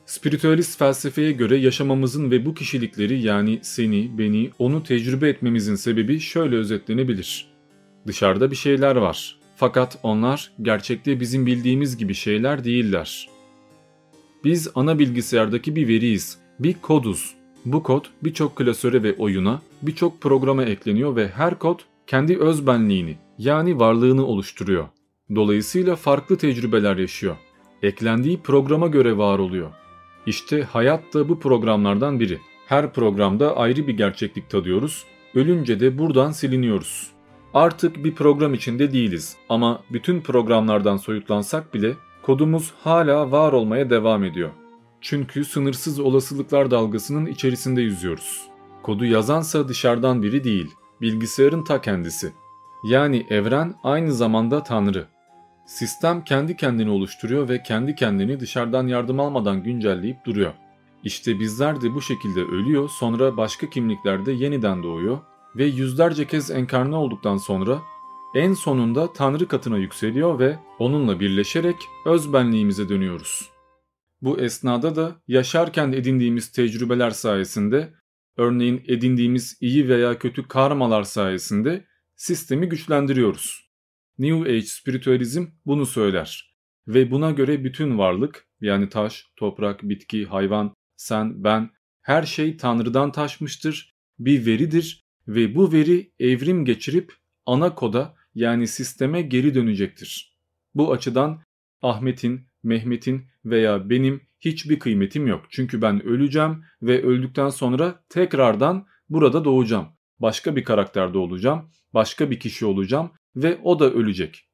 Speaker 1: Spiritüalist felsefeye göre yaşamamızın ve bu kişilikleri yani seni, beni, onu tecrübe etmemizin sebebi şöyle özetlenebilir. Dışarıda bir şeyler var. Fakat onlar gerçekte bizim bildiğimiz gibi şeyler değiller. Biz ana bilgisayardaki bir veriyiz, bir koduz. Bu kod birçok klasöre ve oyuna, birçok programa ekleniyor ve her kod kendi özbenliğini yani varlığını oluşturuyor. Dolayısıyla farklı tecrübeler yaşıyor. Eklendiği programa göre var oluyor. İşte hayat da bu programlardan biri. Her programda ayrı bir gerçeklik tadıyoruz, ölünce de buradan siliniyoruz. Artık bir program içinde değiliz ama bütün programlardan soyutlansak bile kodumuz hala var olmaya devam ediyor. Çünkü sınırsız olasılıklar dalgasının içerisinde yüzüyoruz. Kodu yazansa dışarıdan biri değil, bilgisayarın ta kendisi. Yani evren aynı zamanda Tanrı. Sistem kendi kendini oluşturuyor ve kendi kendini dışarıdan yardım almadan güncelleyip duruyor. İşte bizler de bu şekilde ölüyor, sonra başka kimliklerde yeniden doğuyor ve yüzlerce kez enkarne olduktan sonra en sonunda Tanrı katına yükseliyor ve onunla birleşerek özbenliğimize dönüyoruz. Bu esnada da yaşarken edindiğimiz tecrübeler sayesinde, örneğin edindiğimiz iyi veya kötü karmalar sayesinde sistemi güçlendiriyoruz. New Age spiritüalizm bunu söyler ve buna göre bütün varlık yani taş, toprak, bitki, hayvan, sen, ben her şey Tanrı'dan taşmıştır, bir veridir ve bu veri evrim geçirip ana koda yani sisteme geri dönecektir. Bu açıdan Ahmet'in, Mehmet'in veya benim hiçbir kıymetim yok. Çünkü ben öleceğim ve öldükten sonra tekrardan burada doğacağım. Başka bir karakterde olacağım, başka bir kişi olacağım ve o da ölecek.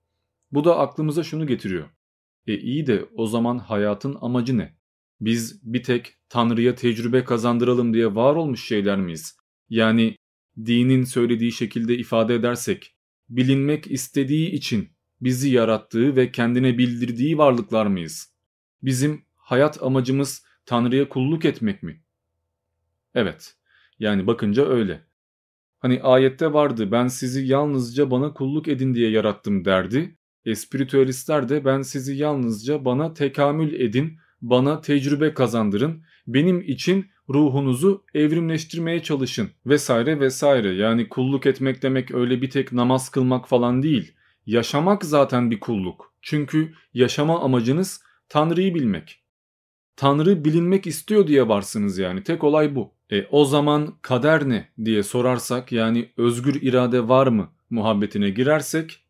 Speaker 1: Bu da aklımıza şunu getiriyor. E iyi de o zaman hayatın amacı ne? Biz bir tek Tanrı'ya tecrübe kazandıralım diye var olmuş şeyler miyiz? Yani dinin söylediği şekilde ifade edersek, bilinmek istediği için bizi yarattığı ve kendine bildirdiği varlıklar mıyız? Bizim hayat amacımız Tanrı'ya kulluk etmek mi? Evet, yani bakınca öyle. Hani ayette vardı ben sizi yalnızca bana kulluk edin diye yarattım derdi. Espiritüalistler de ben sizi yalnızca bana tekamül edin, bana tecrübe kazandırın, benim için ruhunuzu evrimleştirmeye çalışın vesaire vesaire. Yani kulluk etmek demek öyle bir tek namaz kılmak falan değil. Yaşamak zaten bir kulluk. Çünkü yaşama amacınız Tanrı'yı bilmek. Tanrı bilinmek istiyor diye varsınız yani. Tek olay bu. E o zaman kader ne diye sorarsak yani özgür irade var mı muhabbetine girersek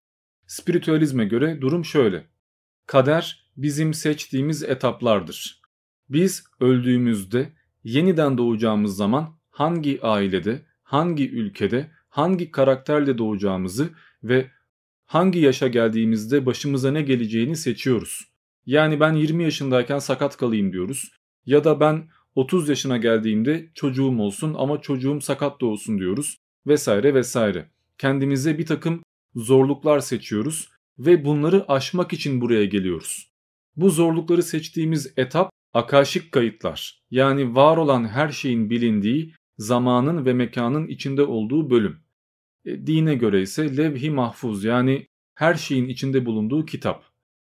Speaker 1: spiritüalizme göre durum şöyle. Kader bizim seçtiğimiz etaplardır. Biz öldüğümüzde yeniden doğacağımız zaman hangi ailede, hangi ülkede, hangi karakterle doğacağımızı ve hangi yaşa geldiğimizde başımıza ne geleceğini seçiyoruz. Yani ben 20 yaşındayken sakat kalayım diyoruz. Ya da ben 30 yaşına geldiğimde çocuğum olsun ama çocuğum sakat da olsun diyoruz. Vesaire vesaire. Kendimize bir takım zorluklar seçiyoruz ve bunları aşmak için buraya geliyoruz. Bu zorlukları seçtiğimiz etap akaşik kayıtlar. Yani var olan her şeyin bilindiği zamanın ve mekanın içinde olduğu bölüm. E, dine göre ise levh-i mahfuz yani her şeyin içinde bulunduğu kitap.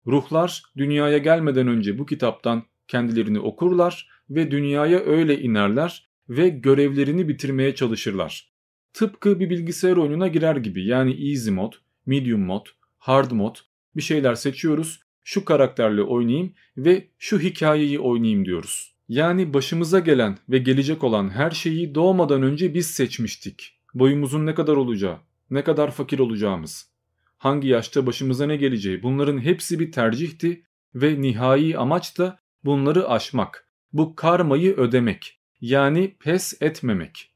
Speaker 1: Ruhlar dünyaya gelmeden önce bu kitaptan kendilerini okurlar ve dünyaya öyle inerler ve görevlerini bitirmeye çalışırlar. Tıpkı bir bilgisayar oyununa girer gibi yani easy mod, medium mod, hard mod bir şeyler seçiyoruz. Şu karakterle oynayayım ve şu hikayeyi oynayayım diyoruz. Yani başımıza gelen ve gelecek olan her şeyi doğmadan önce biz seçmiştik. Boyumuzun ne kadar olacağı, ne kadar fakir olacağımız, hangi yaşta başımıza ne geleceği bunların hepsi bir tercihti ve nihai amaç da bunları aşmak. Bu karmayı ödemek. Yani pes etmemek.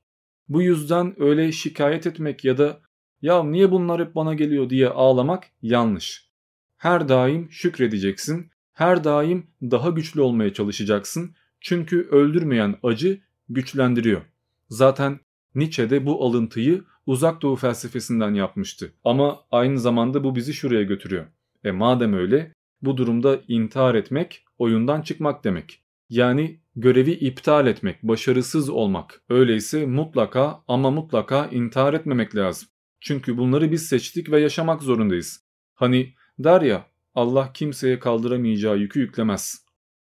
Speaker 1: Bu yüzden öyle şikayet etmek ya da ya niye bunlar hep bana geliyor diye ağlamak yanlış. Her daim şükredeceksin. Her daim daha güçlü olmaya çalışacaksın. Çünkü öldürmeyen acı güçlendiriyor. Zaten Nietzsche de bu alıntıyı uzak doğu felsefesinden yapmıştı. Ama aynı zamanda bu bizi şuraya götürüyor. E madem öyle bu durumda intihar etmek oyundan çıkmak demek. Yani görevi iptal etmek, başarısız olmak. Öyleyse mutlaka ama mutlaka intihar etmemek lazım. Çünkü bunları biz seçtik ve yaşamak zorundayız. Hani der ya Allah kimseye kaldıramayacağı yükü yüklemez.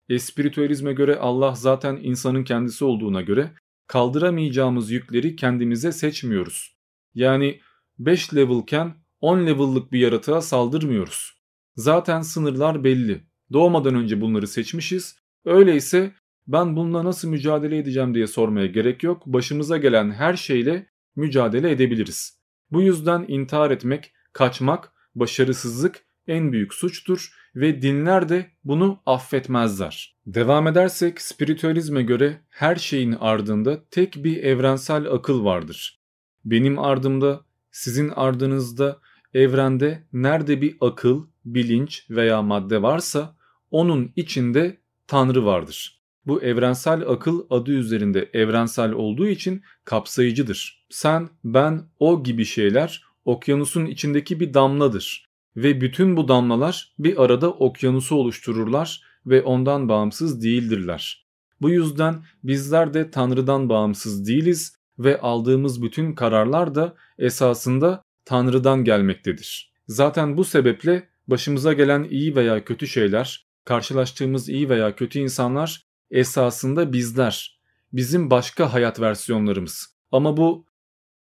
Speaker 1: Espiritüalizme göre Allah zaten insanın kendisi olduğuna göre kaldıramayacağımız yükleri kendimize seçmiyoruz. Yani 5 levelken 10 level'lık bir yaratığa saldırmıyoruz. Zaten sınırlar belli. Doğmadan önce bunları seçmişiz. Öyleyse ben bununla nasıl mücadele edeceğim diye sormaya gerek yok. Başımıza gelen her şeyle mücadele edebiliriz. Bu yüzden intihar etmek, kaçmak, başarısızlık en büyük suçtur ve dinler de bunu affetmezler. Devam edersek spiritüalizme göre her şeyin ardında tek bir evrensel akıl vardır. Benim ardımda, sizin ardınızda, evrende nerede bir akıl, bilinç veya madde varsa onun içinde Tanrı vardır. Bu evrensel akıl adı üzerinde evrensel olduğu için kapsayıcıdır. Sen, ben, o gibi şeyler okyanusun içindeki bir damladır ve bütün bu damlalar bir arada okyanusu oluştururlar ve ondan bağımsız değildirler. Bu yüzden bizler de Tanrı'dan bağımsız değiliz ve aldığımız bütün kararlar da esasında Tanrı'dan gelmektedir. Zaten bu sebeple başımıza gelen iyi veya kötü şeyler, karşılaştığımız iyi veya kötü insanlar esasında bizler. Bizim başka hayat versiyonlarımız. Ama bu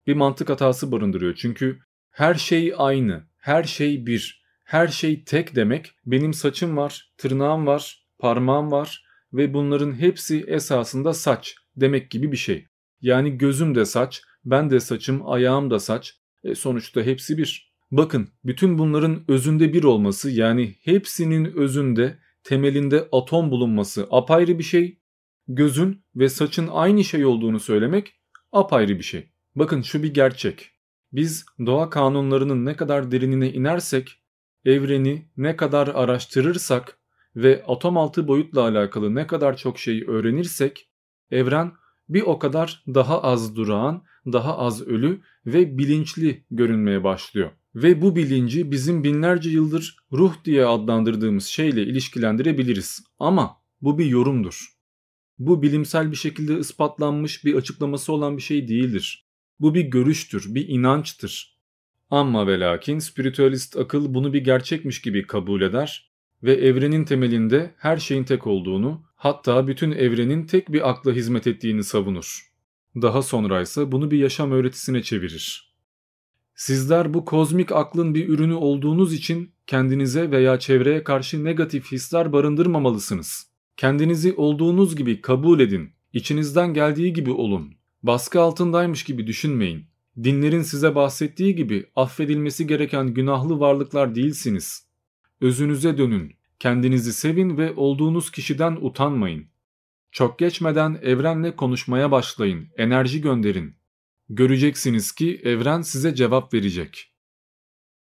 Speaker 1: bir mantık hatası barındırıyor. Çünkü her şey aynı, her şey bir, her şey tek demek benim saçım var, tırnağım var, parmağım var ve bunların hepsi esasında saç demek gibi bir şey. Yani gözüm de saç, ben de saçım, ayağım da saç. E sonuçta hepsi bir. Bakın bütün bunların özünde bir olması yani hepsinin özünde temelinde atom bulunması apayrı bir şey. Gözün ve saçın aynı şey olduğunu söylemek apayrı bir şey. Bakın şu bir gerçek. Biz doğa kanunlarının ne kadar derinine inersek, evreni ne kadar araştırırsak ve atom altı boyutla alakalı ne kadar çok şey öğrenirsek, evren bir o kadar daha az durağan, daha az ölü ve bilinçli görünmeye başlıyor. Ve bu bilinci bizim binlerce yıldır ruh diye adlandırdığımız şeyle ilişkilendirebiliriz. Ama bu bir yorumdur. Bu bilimsel bir şekilde ispatlanmış bir açıklaması olan bir şey değildir. Bu bir görüştür, bir inançtır. Ama ve lakin spiritüalist akıl bunu bir gerçekmiş gibi kabul eder ve evrenin temelinde her şeyin tek olduğunu, hatta bütün evrenin tek bir akla hizmet ettiğini savunur. Daha sonra ise bunu bir yaşam öğretisine çevirir. Sizler bu kozmik aklın bir ürünü olduğunuz için kendinize veya çevreye karşı negatif hisler barındırmamalısınız. Kendinizi olduğunuz gibi kabul edin. İçinizden geldiği gibi olun. Baskı altındaymış gibi düşünmeyin. Dinlerin size bahsettiği gibi affedilmesi gereken günahlı varlıklar değilsiniz. Özünüze dönün. Kendinizi sevin ve olduğunuz kişiden utanmayın. Çok geçmeden evrenle konuşmaya başlayın. Enerji gönderin. Göreceksiniz ki evren size cevap verecek.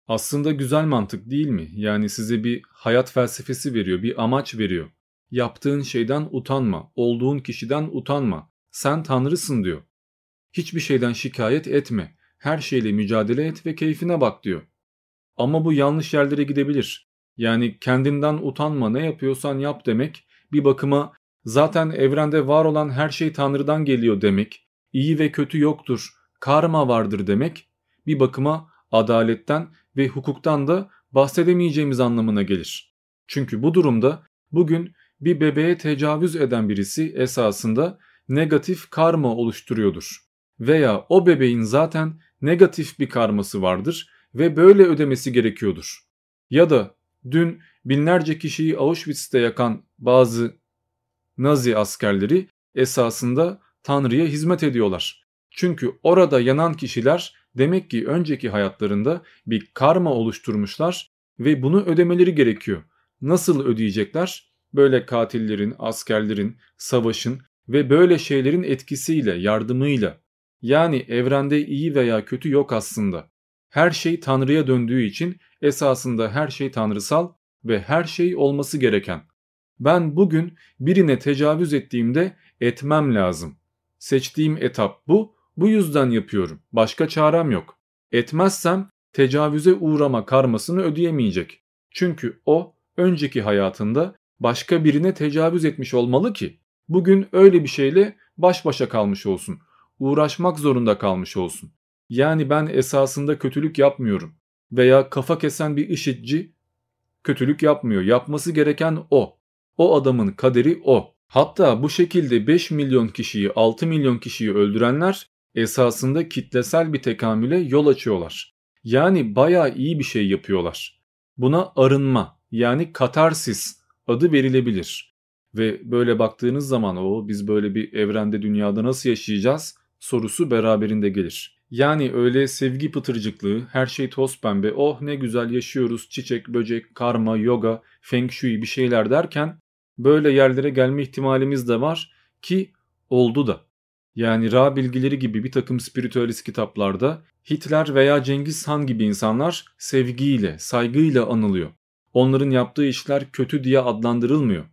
Speaker 1: Aslında güzel mantık değil mi? Yani size bir hayat felsefesi veriyor, bir amaç veriyor. Yaptığın şeyden utanma, olduğun kişiden utanma. Sen tanrısın diyor. Hiçbir şeyden şikayet etme. Her şeyle mücadele et ve keyfine bak diyor. Ama bu yanlış yerlere gidebilir. Yani kendinden utanma ne yapıyorsan yap demek bir bakıma zaten evrende var olan her şey Tanrı'dan geliyor demek, iyi ve kötü yoktur, karma vardır demek bir bakıma adaletten ve hukuktan da bahsedemeyeceğimiz anlamına gelir. Çünkü bu durumda bugün bir bebeğe tecavüz eden birisi esasında negatif karma oluşturuyordur. Veya o bebeğin zaten negatif bir karması vardır ve böyle ödemesi gerekiyordur. Ya da dün binlerce kişiyi Auschwitz'te yakan bazı Nazi askerleri esasında Tanrı'ya hizmet ediyorlar. Çünkü orada yanan kişiler demek ki önceki hayatlarında bir karma oluşturmuşlar ve bunu ödemeleri gerekiyor. Nasıl ödeyecekler? Böyle katillerin, askerlerin, savaşın ve böyle şeylerin etkisiyle, yardımıyla. Yani evrende iyi veya kötü yok aslında. Her şey Tanrı'ya döndüğü için esasında her şey tanrısal ve her şey olması gereken. Ben bugün birine tecavüz ettiğimde etmem lazım. Seçtiğim etap bu, bu yüzden yapıyorum. Başka çarem yok. Etmezsem tecavüze uğrama karmasını ödeyemeyecek. Çünkü o önceki hayatında başka birine tecavüz etmiş olmalı ki bugün öyle bir şeyle baş başa kalmış olsun. Uğraşmak zorunda kalmış olsun. Yani ben esasında kötülük yapmıyorum. Veya kafa kesen bir IŞİD'ci kötülük yapmıyor. Yapması gereken o. O adamın kaderi o. Hatta bu şekilde 5 milyon kişiyi 6 milyon kişiyi öldürenler esasında kitlesel bir tekamüle yol açıyorlar. Yani baya iyi bir şey yapıyorlar. Buna arınma yani katarsis adı verilebilir. Ve böyle baktığınız zaman o biz böyle bir evrende dünyada nasıl yaşayacağız sorusu beraberinde gelir. Yani öyle sevgi pıtırcıklığı, her şey toz pembe, oh ne güzel yaşıyoruz, çiçek, böcek, karma, yoga, feng shui bir şeyler derken böyle yerlere gelme ihtimalimiz de var ki oldu da. Yani Ra bilgileri gibi bir takım spiritüalist kitaplarda Hitler veya Cengiz Han gibi insanlar sevgiyle, saygıyla anılıyor. Onların yaptığı işler kötü diye adlandırılmıyor.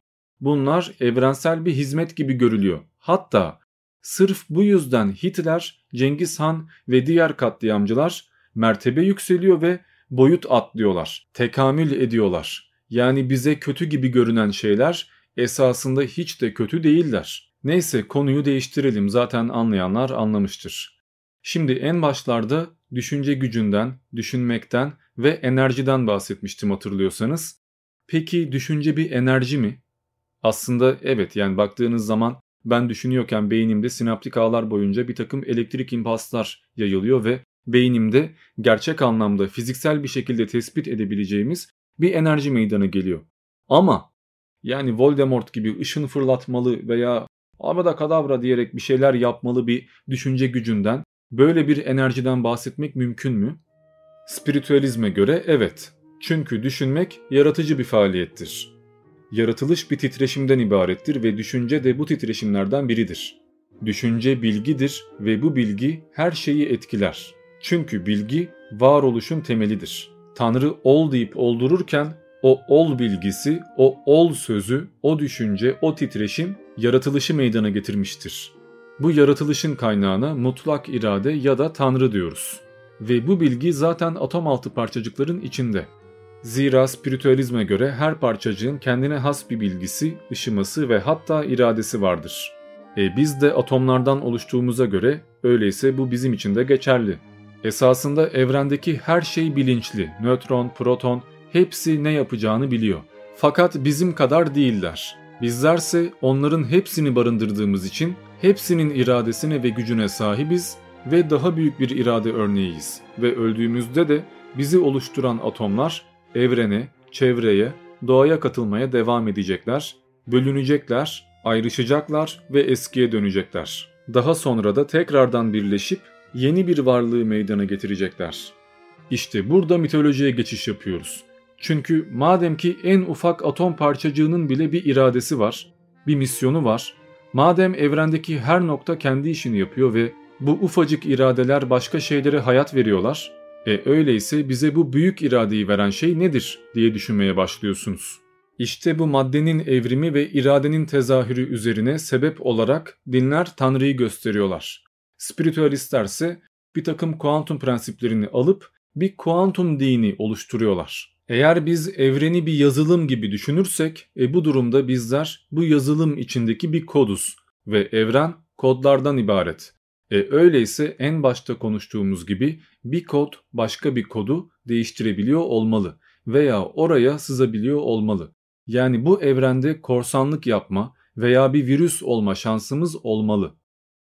Speaker 1: bunlar evrensel bir hizmet gibi görülüyor. Hatta sırf bu yüzden Hitler, Cengiz Han ve diğer katliamcılar mertebe yükseliyor ve boyut atlıyorlar, tekamül ediyorlar. Yani bize kötü gibi görünen şeyler esasında hiç de kötü değiller. Neyse konuyu değiştirelim zaten anlayanlar anlamıştır. Şimdi en başlarda düşünce gücünden, düşünmekten ve enerjiden bahsetmiştim hatırlıyorsanız. Peki düşünce bir enerji mi? Aslında evet yani baktığınız zaman ben düşünüyorken beynimde sinaptik ağlar boyunca bir takım elektrik impulslar yayılıyor ve beynimde gerçek anlamda fiziksel bir şekilde tespit edebileceğimiz bir enerji meydana geliyor. Ama yani Voldemort gibi ışın fırlatmalı veya abada kadavra diyerek bir şeyler yapmalı bir düşünce gücünden böyle bir enerjiden bahsetmek mümkün mü? Spiritüalizme göre evet. Çünkü düşünmek yaratıcı bir faaliyettir. Yaratılış bir titreşimden ibarettir ve düşünce de bu titreşimlerden biridir. Düşünce bilgidir ve bu bilgi her şeyi etkiler. Çünkü bilgi varoluşun temelidir. Tanrı ol deyip oldururken o ol bilgisi, o ol sözü, o düşünce, o titreşim yaratılışı meydana getirmiştir. Bu yaratılışın kaynağına mutlak irade ya da Tanrı diyoruz. Ve bu bilgi zaten atom altı parçacıkların içinde. Zira spiritüalizme göre her parçacığın kendine has bir bilgisi, ışıması ve hatta iradesi vardır. E biz de atomlardan oluştuğumuza göre öyleyse bu bizim için de geçerli. Esasında evrendeki her şey bilinçli. Nötron, proton hepsi ne yapacağını biliyor. Fakat bizim kadar değiller. Bizlerse onların hepsini barındırdığımız için hepsinin iradesine ve gücüne sahibiz ve daha büyük bir irade örneğiyiz. Ve öldüğümüzde de bizi oluşturan atomlar evrene, çevreye, doğaya katılmaya devam edecekler, bölünecekler, ayrışacaklar ve eskiye dönecekler. Daha sonra da tekrardan birleşip yeni bir varlığı meydana getirecekler. İşte burada mitolojiye geçiş yapıyoruz. Çünkü madem ki en ufak atom parçacığının bile bir iradesi var, bir misyonu var, madem evrendeki her nokta kendi işini yapıyor ve bu ufacık iradeler başka şeylere hayat veriyorlar, e öyleyse bize bu büyük iradeyi veren şey nedir diye düşünmeye başlıyorsunuz. İşte bu maddenin evrimi ve iradenin tezahürü üzerine sebep olarak dinler Tanrı'yı gösteriyorlar. Spiritüalistler ise bir takım kuantum prensiplerini alıp bir kuantum dini oluşturuyorlar. Eğer biz evreni bir yazılım gibi düşünürsek e bu durumda bizler bu yazılım içindeki bir koduz ve evren kodlardan ibaret. E öyleyse en başta konuştuğumuz gibi bir kod başka bir kodu değiştirebiliyor olmalı veya oraya sızabiliyor olmalı. Yani bu evrende korsanlık yapma veya bir virüs olma şansımız olmalı.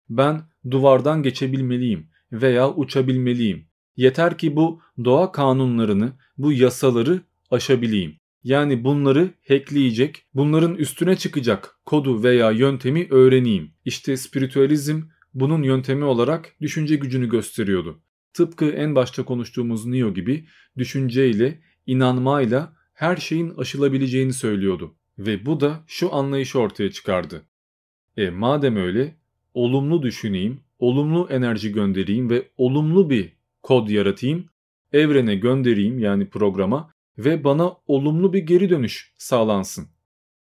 Speaker 1: Ben duvardan geçebilmeliyim veya uçabilmeliyim. Yeter ki bu doğa kanunlarını, bu yasaları aşabileyim. Yani bunları hackleyecek, bunların üstüne çıkacak kodu veya yöntemi öğreneyim. İşte spiritüalizm bunun yöntemi olarak düşünce gücünü gösteriyordu. Tıpkı en başta konuştuğumuz Neo gibi düşünceyle, inanmayla her şeyin aşılabileceğini söylüyordu. Ve bu da şu anlayışı ortaya çıkardı. E madem öyle, olumlu düşüneyim, olumlu enerji göndereyim ve olumlu bir kod yaratayım, evrene göndereyim yani programa ve bana olumlu bir geri dönüş sağlansın.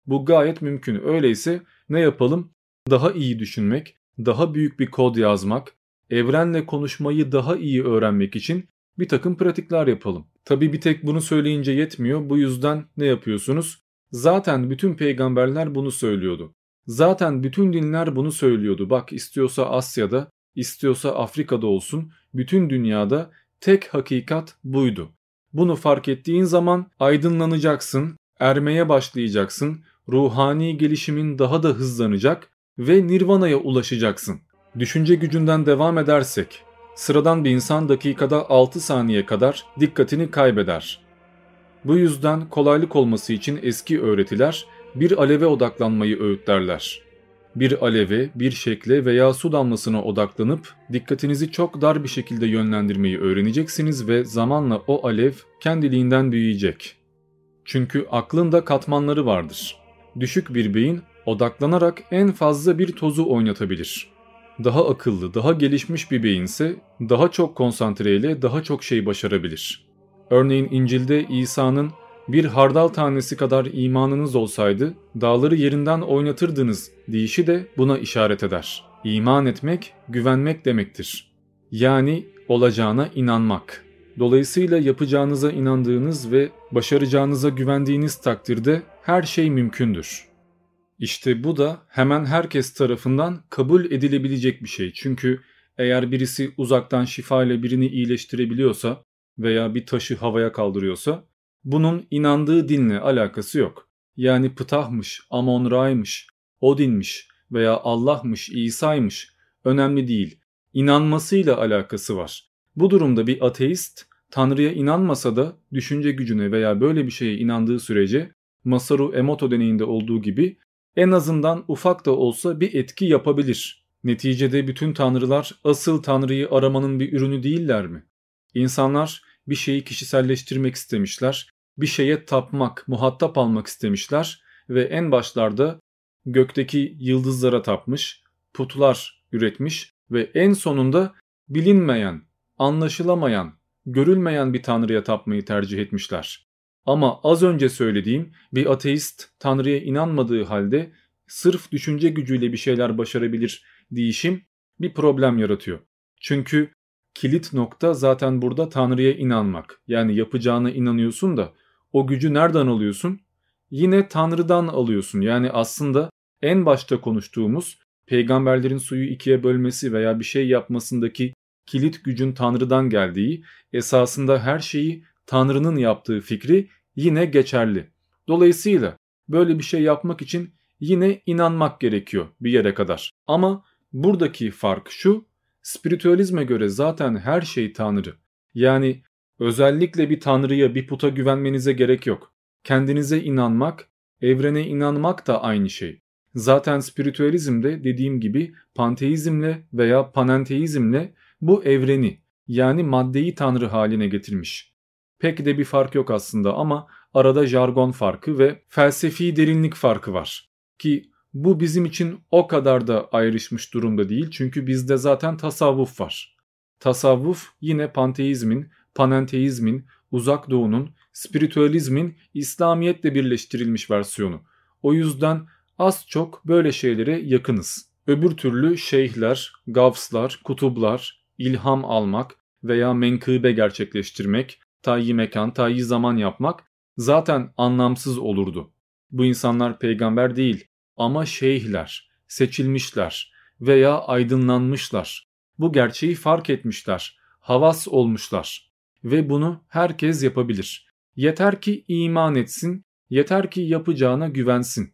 Speaker 1: Bu gayet mümkün. Öyleyse ne yapalım? Daha iyi düşünmek, daha büyük bir kod yazmak, evrenle konuşmayı daha iyi öğrenmek için bir takım pratikler yapalım. Tabi bir tek bunu söyleyince yetmiyor. Bu yüzden ne yapıyorsunuz? Zaten bütün peygamberler bunu söylüyordu. Zaten bütün dinler bunu söylüyordu. Bak istiyorsa Asya'da, istiyorsa Afrika'da olsun, bütün dünyada tek hakikat buydu. Bunu fark ettiğin zaman aydınlanacaksın, ermeye başlayacaksın, ruhani gelişimin daha da hızlanacak ve nirvana'ya ulaşacaksın. Düşünce gücünden devam edersek, sıradan bir insan dakikada 6 saniye kadar dikkatini kaybeder. Bu yüzden kolaylık olması için eski öğretiler bir aleve odaklanmayı öğütlerler. Bir aleve, bir şekle veya su damlasına odaklanıp dikkatinizi çok dar bir şekilde yönlendirmeyi öğreneceksiniz ve zamanla o alev kendiliğinden büyüyecek. Çünkü aklında katmanları vardır. Düşük bir beyin odaklanarak en fazla bir tozu oynatabilir. Daha akıllı, daha gelişmiş bir beyinse daha çok konsantreyle daha çok şey başarabilir. Örneğin İncil'de İsa'nın bir hardal tanesi kadar imanınız olsaydı dağları yerinden oynatırdınız deyişi de buna işaret eder. İman etmek, güvenmek demektir. Yani olacağına inanmak. Dolayısıyla yapacağınıza inandığınız ve başaracağınıza güvendiğiniz takdirde her şey mümkündür. İşte bu da hemen herkes tarafından kabul edilebilecek bir şey. Çünkü eğer birisi uzaktan şifa ile birini iyileştirebiliyorsa veya bir taşı havaya kaldırıyorsa bunun inandığı dinle alakası yok. Yani Ptah'mış, Amon-Ra'ymış, Odin'miş veya Allah'mış, İsa'ymış önemli değil. İnanmasıyla alakası var. Bu durumda bir ateist Tanrı'ya inanmasa da düşünce gücüne veya böyle bir şeye inandığı sürece Masaru Emoto deneyinde olduğu gibi en azından ufak da olsa bir etki yapabilir. Neticede bütün tanrılar asıl tanrıyı aramanın bir ürünü değiller mi? İnsanlar bir şeyi kişiselleştirmek istemişler, bir şeye tapmak, muhatap almak istemişler ve en başlarda gökteki yıldızlara tapmış, putlar üretmiş ve en sonunda bilinmeyen, anlaşılamayan, görülmeyen bir tanrıya tapmayı tercih etmişler. Ama az önce söylediğim bir ateist tanrıya inanmadığı halde sırf düşünce gücüyle bir şeyler başarabilir değişim bir problem yaratıyor. Çünkü kilit nokta zaten burada tanrıya inanmak. Yani yapacağına inanıyorsun da o gücü nereden alıyorsun? Yine tanrıdan alıyorsun. Yani aslında en başta konuştuğumuz peygamberlerin suyu ikiye bölmesi veya bir şey yapmasındaki kilit gücün Tanrı'dan geldiği, esasında her şeyi Tanrı'nın yaptığı fikri yine geçerli. Dolayısıyla böyle bir şey yapmak için yine inanmak gerekiyor bir yere kadar. Ama buradaki fark şu, spiritüalizme göre zaten her şey Tanrı. Yani özellikle bir Tanrı'ya bir puta güvenmenize gerek yok. Kendinize inanmak, evrene inanmak da aynı şey. Zaten spiritüalizmde dediğim gibi panteizmle veya panenteizmle bu evreni yani maddeyi tanrı haline getirmiş. Pek de bir fark yok aslında ama arada jargon farkı ve felsefi derinlik farkı var. Ki bu bizim için o kadar da ayrışmış durumda değil çünkü bizde zaten tasavvuf var. Tasavvuf yine panteizmin, panenteizmin, uzak doğunun, spiritüalizmin İslamiyetle birleştirilmiş versiyonu. O yüzden az çok böyle şeylere yakınız. Öbür türlü şeyhler, gavslar, kutublar, ilham almak veya menkıbe gerçekleştirmek, tayyi mekan, tayyi zaman yapmak zaten anlamsız olurdu. Bu insanlar peygamber değil ama şeyhler, seçilmişler veya aydınlanmışlar. Bu gerçeği fark etmişler, havas olmuşlar ve bunu herkes yapabilir. Yeter ki iman etsin, yeter ki yapacağına güvensin.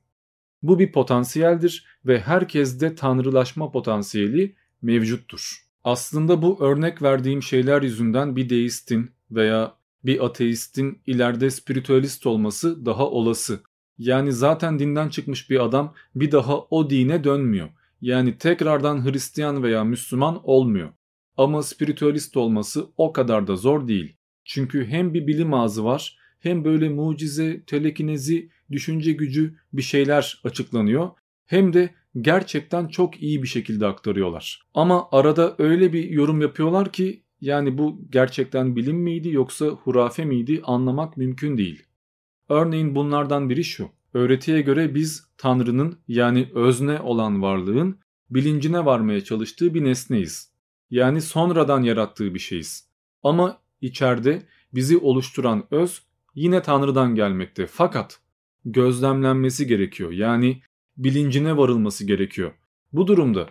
Speaker 1: Bu bir potansiyeldir ve herkeste tanrılaşma potansiyeli mevcuttur. Aslında bu örnek verdiğim şeyler yüzünden bir deistin veya bir ateistin ileride spiritüalist olması daha olası. Yani zaten dinden çıkmış bir adam bir daha o dine dönmüyor. Yani tekrardan Hristiyan veya Müslüman olmuyor. Ama spiritüalist olması o kadar da zor değil. Çünkü hem bir bilim ağzı var hem böyle mucize, telekinezi, düşünce gücü bir şeyler açıklanıyor hem de gerçekten çok iyi bir şekilde aktarıyorlar. Ama arada öyle bir yorum yapıyorlar ki yani bu gerçekten bilim miydi yoksa hurafe miydi anlamak mümkün değil. Örneğin bunlardan biri şu. Öğretiye göre biz Tanrı'nın yani özne olan varlığın bilincine varmaya çalıştığı bir nesneyiz. Yani sonradan yarattığı bir şeyiz. Ama içeride bizi oluşturan öz yine Tanrı'dan gelmekte. Fakat gözlemlenmesi gerekiyor. Yani bilincine varılması gerekiyor. Bu durumda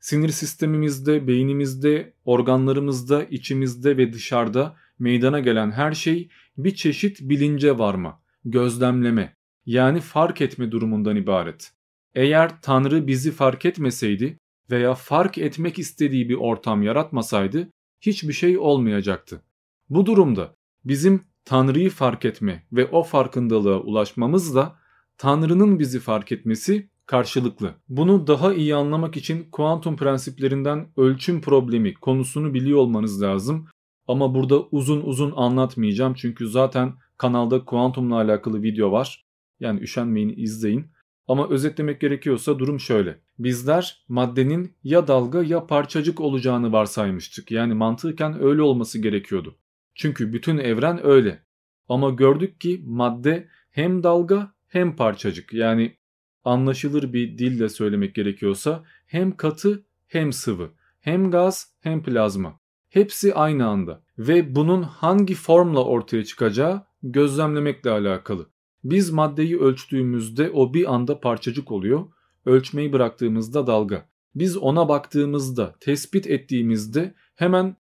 Speaker 1: sinir sistemimizde, beynimizde, organlarımızda, içimizde ve dışarıda meydana gelen her şey bir çeşit bilince varma, gözlemleme yani fark etme durumundan ibaret. Eğer Tanrı bizi fark etmeseydi veya fark etmek istediği bir ortam yaratmasaydı hiçbir şey olmayacaktı. Bu durumda bizim Tanrı'yı fark etme ve o farkındalığa ulaşmamız da Tanrı'nın bizi fark etmesi karşılıklı. Bunu daha iyi anlamak için kuantum prensiplerinden ölçüm problemi konusunu biliyor olmanız lazım. Ama burada uzun uzun anlatmayacağım çünkü zaten kanalda kuantumla alakalı video var. Yani üşenmeyin izleyin. Ama özetlemek gerekiyorsa durum şöyle. Bizler maddenin ya dalga ya parçacık olacağını varsaymıştık. Yani mantıken öyle olması gerekiyordu. Çünkü bütün evren öyle. Ama gördük ki madde hem dalga hem parçacık. Yani anlaşılır bir dille söylemek gerekiyorsa hem katı hem sıvı, hem gaz hem plazma. Hepsi aynı anda ve bunun hangi formla ortaya çıkacağı gözlemlemekle alakalı. Biz maddeyi ölçtüğümüzde o bir anda parçacık oluyor. Ölçmeyi bıraktığımızda dalga. Biz ona baktığımızda, tespit ettiğimizde hemen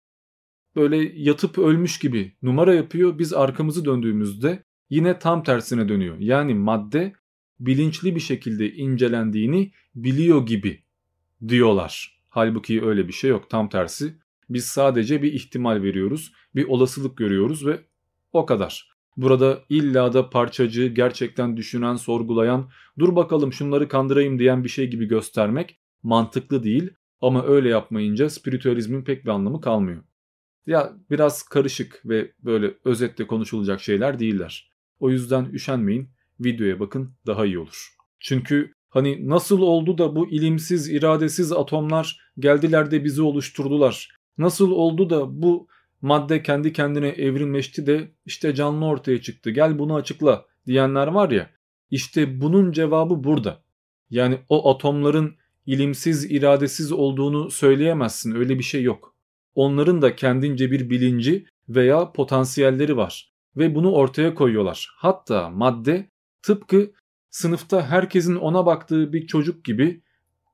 Speaker 1: böyle yatıp ölmüş gibi numara yapıyor. Biz arkamızı döndüğümüzde yine tam tersine dönüyor. Yani madde bilinçli bir şekilde incelendiğini biliyor gibi diyorlar. Halbuki öyle bir şey yok. Tam tersi. Biz sadece bir ihtimal veriyoruz, bir olasılık görüyoruz ve o kadar. Burada illa da parçacığı gerçekten düşünen, sorgulayan, dur bakalım şunları kandırayım diyen bir şey gibi göstermek mantıklı değil ama öyle yapmayınca spiritüalizmin pek bir anlamı kalmıyor. Ya biraz karışık ve böyle özetle konuşulacak şeyler değiller. O yüzden üşenmeyin, videoya bakın daha iyi olur. Çünkü hani nasıl oldu da bu ilimsiz, iradesiz atomlar geldiler de bizi oluşturdular? Nasıl oldu da bu madde kendi kendine evrimleşti de işte canlı ortaya çıktı gel bunu açıkla diyenler var ya işte bunun cevabı burada. Yani o atomların ilimsiz iradesiz olduğunu söyleyemezsin öyle bir şey yok. Onların da kendince bir bilinci veya potansiyelleri var ve bunu ortaya koyuyorlar. Hatta madde tıpkı sınıfta herkesin ona baktığı bir çocuk gibi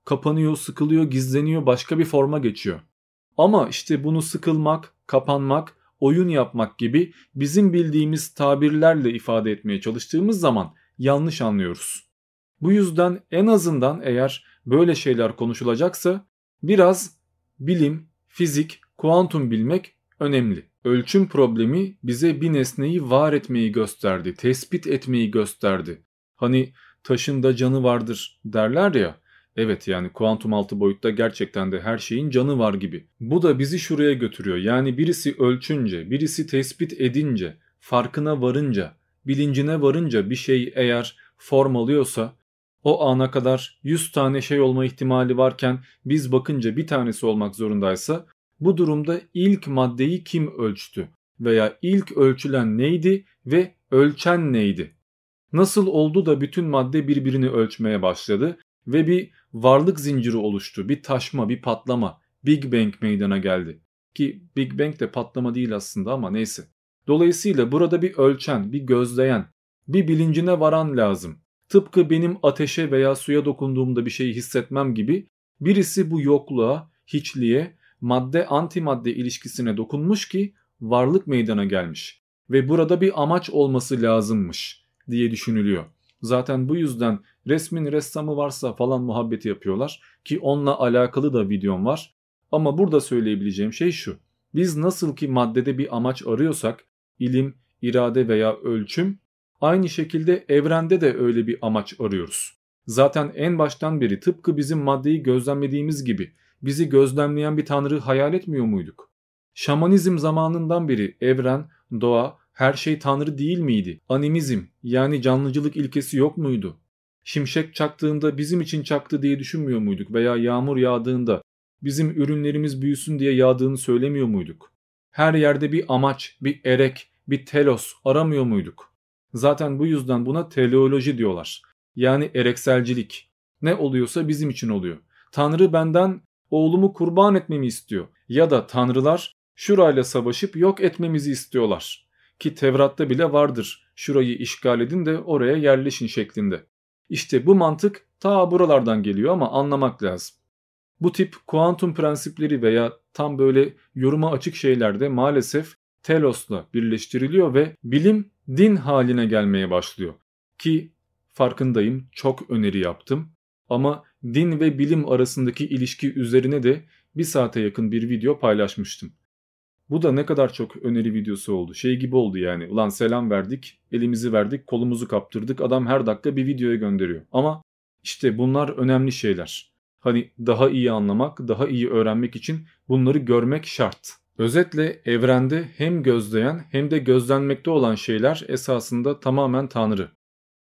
Speaker 1: kapanıyor, sıkılıyor, gizleniyor, başka bir forma geçiyor. Ama işte bunu sıkılmak, kapanmak, oyun yapmak gibi bizim bildiğimiz tabirlerle ifade etmeye çalıştığımız zaman yanlış anlıyoruz. Bu yüzden en azından eğer böyle şeyler konuşulacaksa biraz bilim, fizik, kuantum bilmek önemli. Ölçüm problemi bize bir nesneyi var etmeyi gösterdi, tespit etmeyi gösterdi. Hani taşın da canı vardır derler ya. Evet yani kuantum altı boyutta gerçekten de her şeyin canı var gibi. Bu da bizi şuraya götürüyor. Yani birisi ölçünce, birisi tespit edince, farkına varınca, bilincine varınca bir şey eğer form alıyorsa o ana kadar 100 tane şey olma ihtimali varken biz bakınca bir tanesi olmak zorundaysa bu durumda ilk maddeyi kim ölçtü veya ilk ölçülen neydi ve ölçen neydi? Nasıl oldu da bütün madde birbirini ölçmeye başladı ve bir varlık zinciri oluştu. Bir taşma, bir patlama. Big Bang meydana geldi. Ki Big Bang de patlama değil aslında ama neyse. Dolayısıyla burada bir ölçen, bir gözleyen, bir bilincine varan lazım. Tıpkı benim ateşe veya suya dokunduğumda bir şeyi hissetmem gibi birisi bu yokluğa, hiçliğe, madde antimadde ilişkisine dokunmuş ki varlık meydana gelmiş ve burada bir amaç olması lazımmış diye düşünülüyor. Zaten bu yüzden resmin ressamı varsa falan muhabbeti yapıyorlar ki onunla alakalı da videom var. Ama burada söyleyebileceğim şey şu. Biz nasıl ki maddede bir amaç arıyorsak ilim, irade veya ölçüm aynı şekilde evrende de öyle bir amaç arıyoruz. Zaten en baştan beri tıpkı bizim maddeyi gözlemlediğimiz gibi bizi gözlemleyen bir tanrı hayal etmiyor muyduk? Şamanizm zamanından beri evren, doğa, her şey tanrı değil miydi? Animizm yani canlıcılık ilkesi yok muydu? Şimşek çaktığında bizim için çaktı diye düşünmüyor muyduk veya yağmur yağdığında bizim ürünlerimiz büyüsün diye yağdığını söylemiyor muyduk? Her yerde bir amaç, bir erek, bir telos aramıyor muyduk? Zaten bu yüzden buna teleoloji diyorlar. Yani erekselcilik. Ne oluyorsa bizim için oluyor. Tanrı benden oğlumu kurban etmemi istiyor. Ya da tanrılar şurayla savaşıp yok etmemizi istiyorlar. Ki Tevrat'ta bile vardır. Şurayı işgal edin de oraya yerleşin şeklinde. İşte bu mantık ta buralardan geliyor ama anlamak lazım. Bu tip kuantum prensipleri veya tam böyle yoruma açık şeylerde maalesef telosla birleştiriliyor ve bilim din haline gelmeye başlıyor. Ki farkındayım çok öneri yaptım ama din ve bilim arasındaki ilişki üzerine de bir saate yakın bir video paylaşmıştım. Bu da ne kadar çok öneri videosu oldu. Şey gibi oldu yani. Ulan selam verdik, elimizi verdik, kolumuzu kaptırdık. Adam her dakika bir videoya gönderiyor. Ama işte bunlar önemli şeyler. Hani daha iyi anlamak, daha iyi öğrenmek için bunları görmek şart. Özetle evrende hem gözleyen hem de gözlenmekte olan şeyler esasında tamamen Tanrı.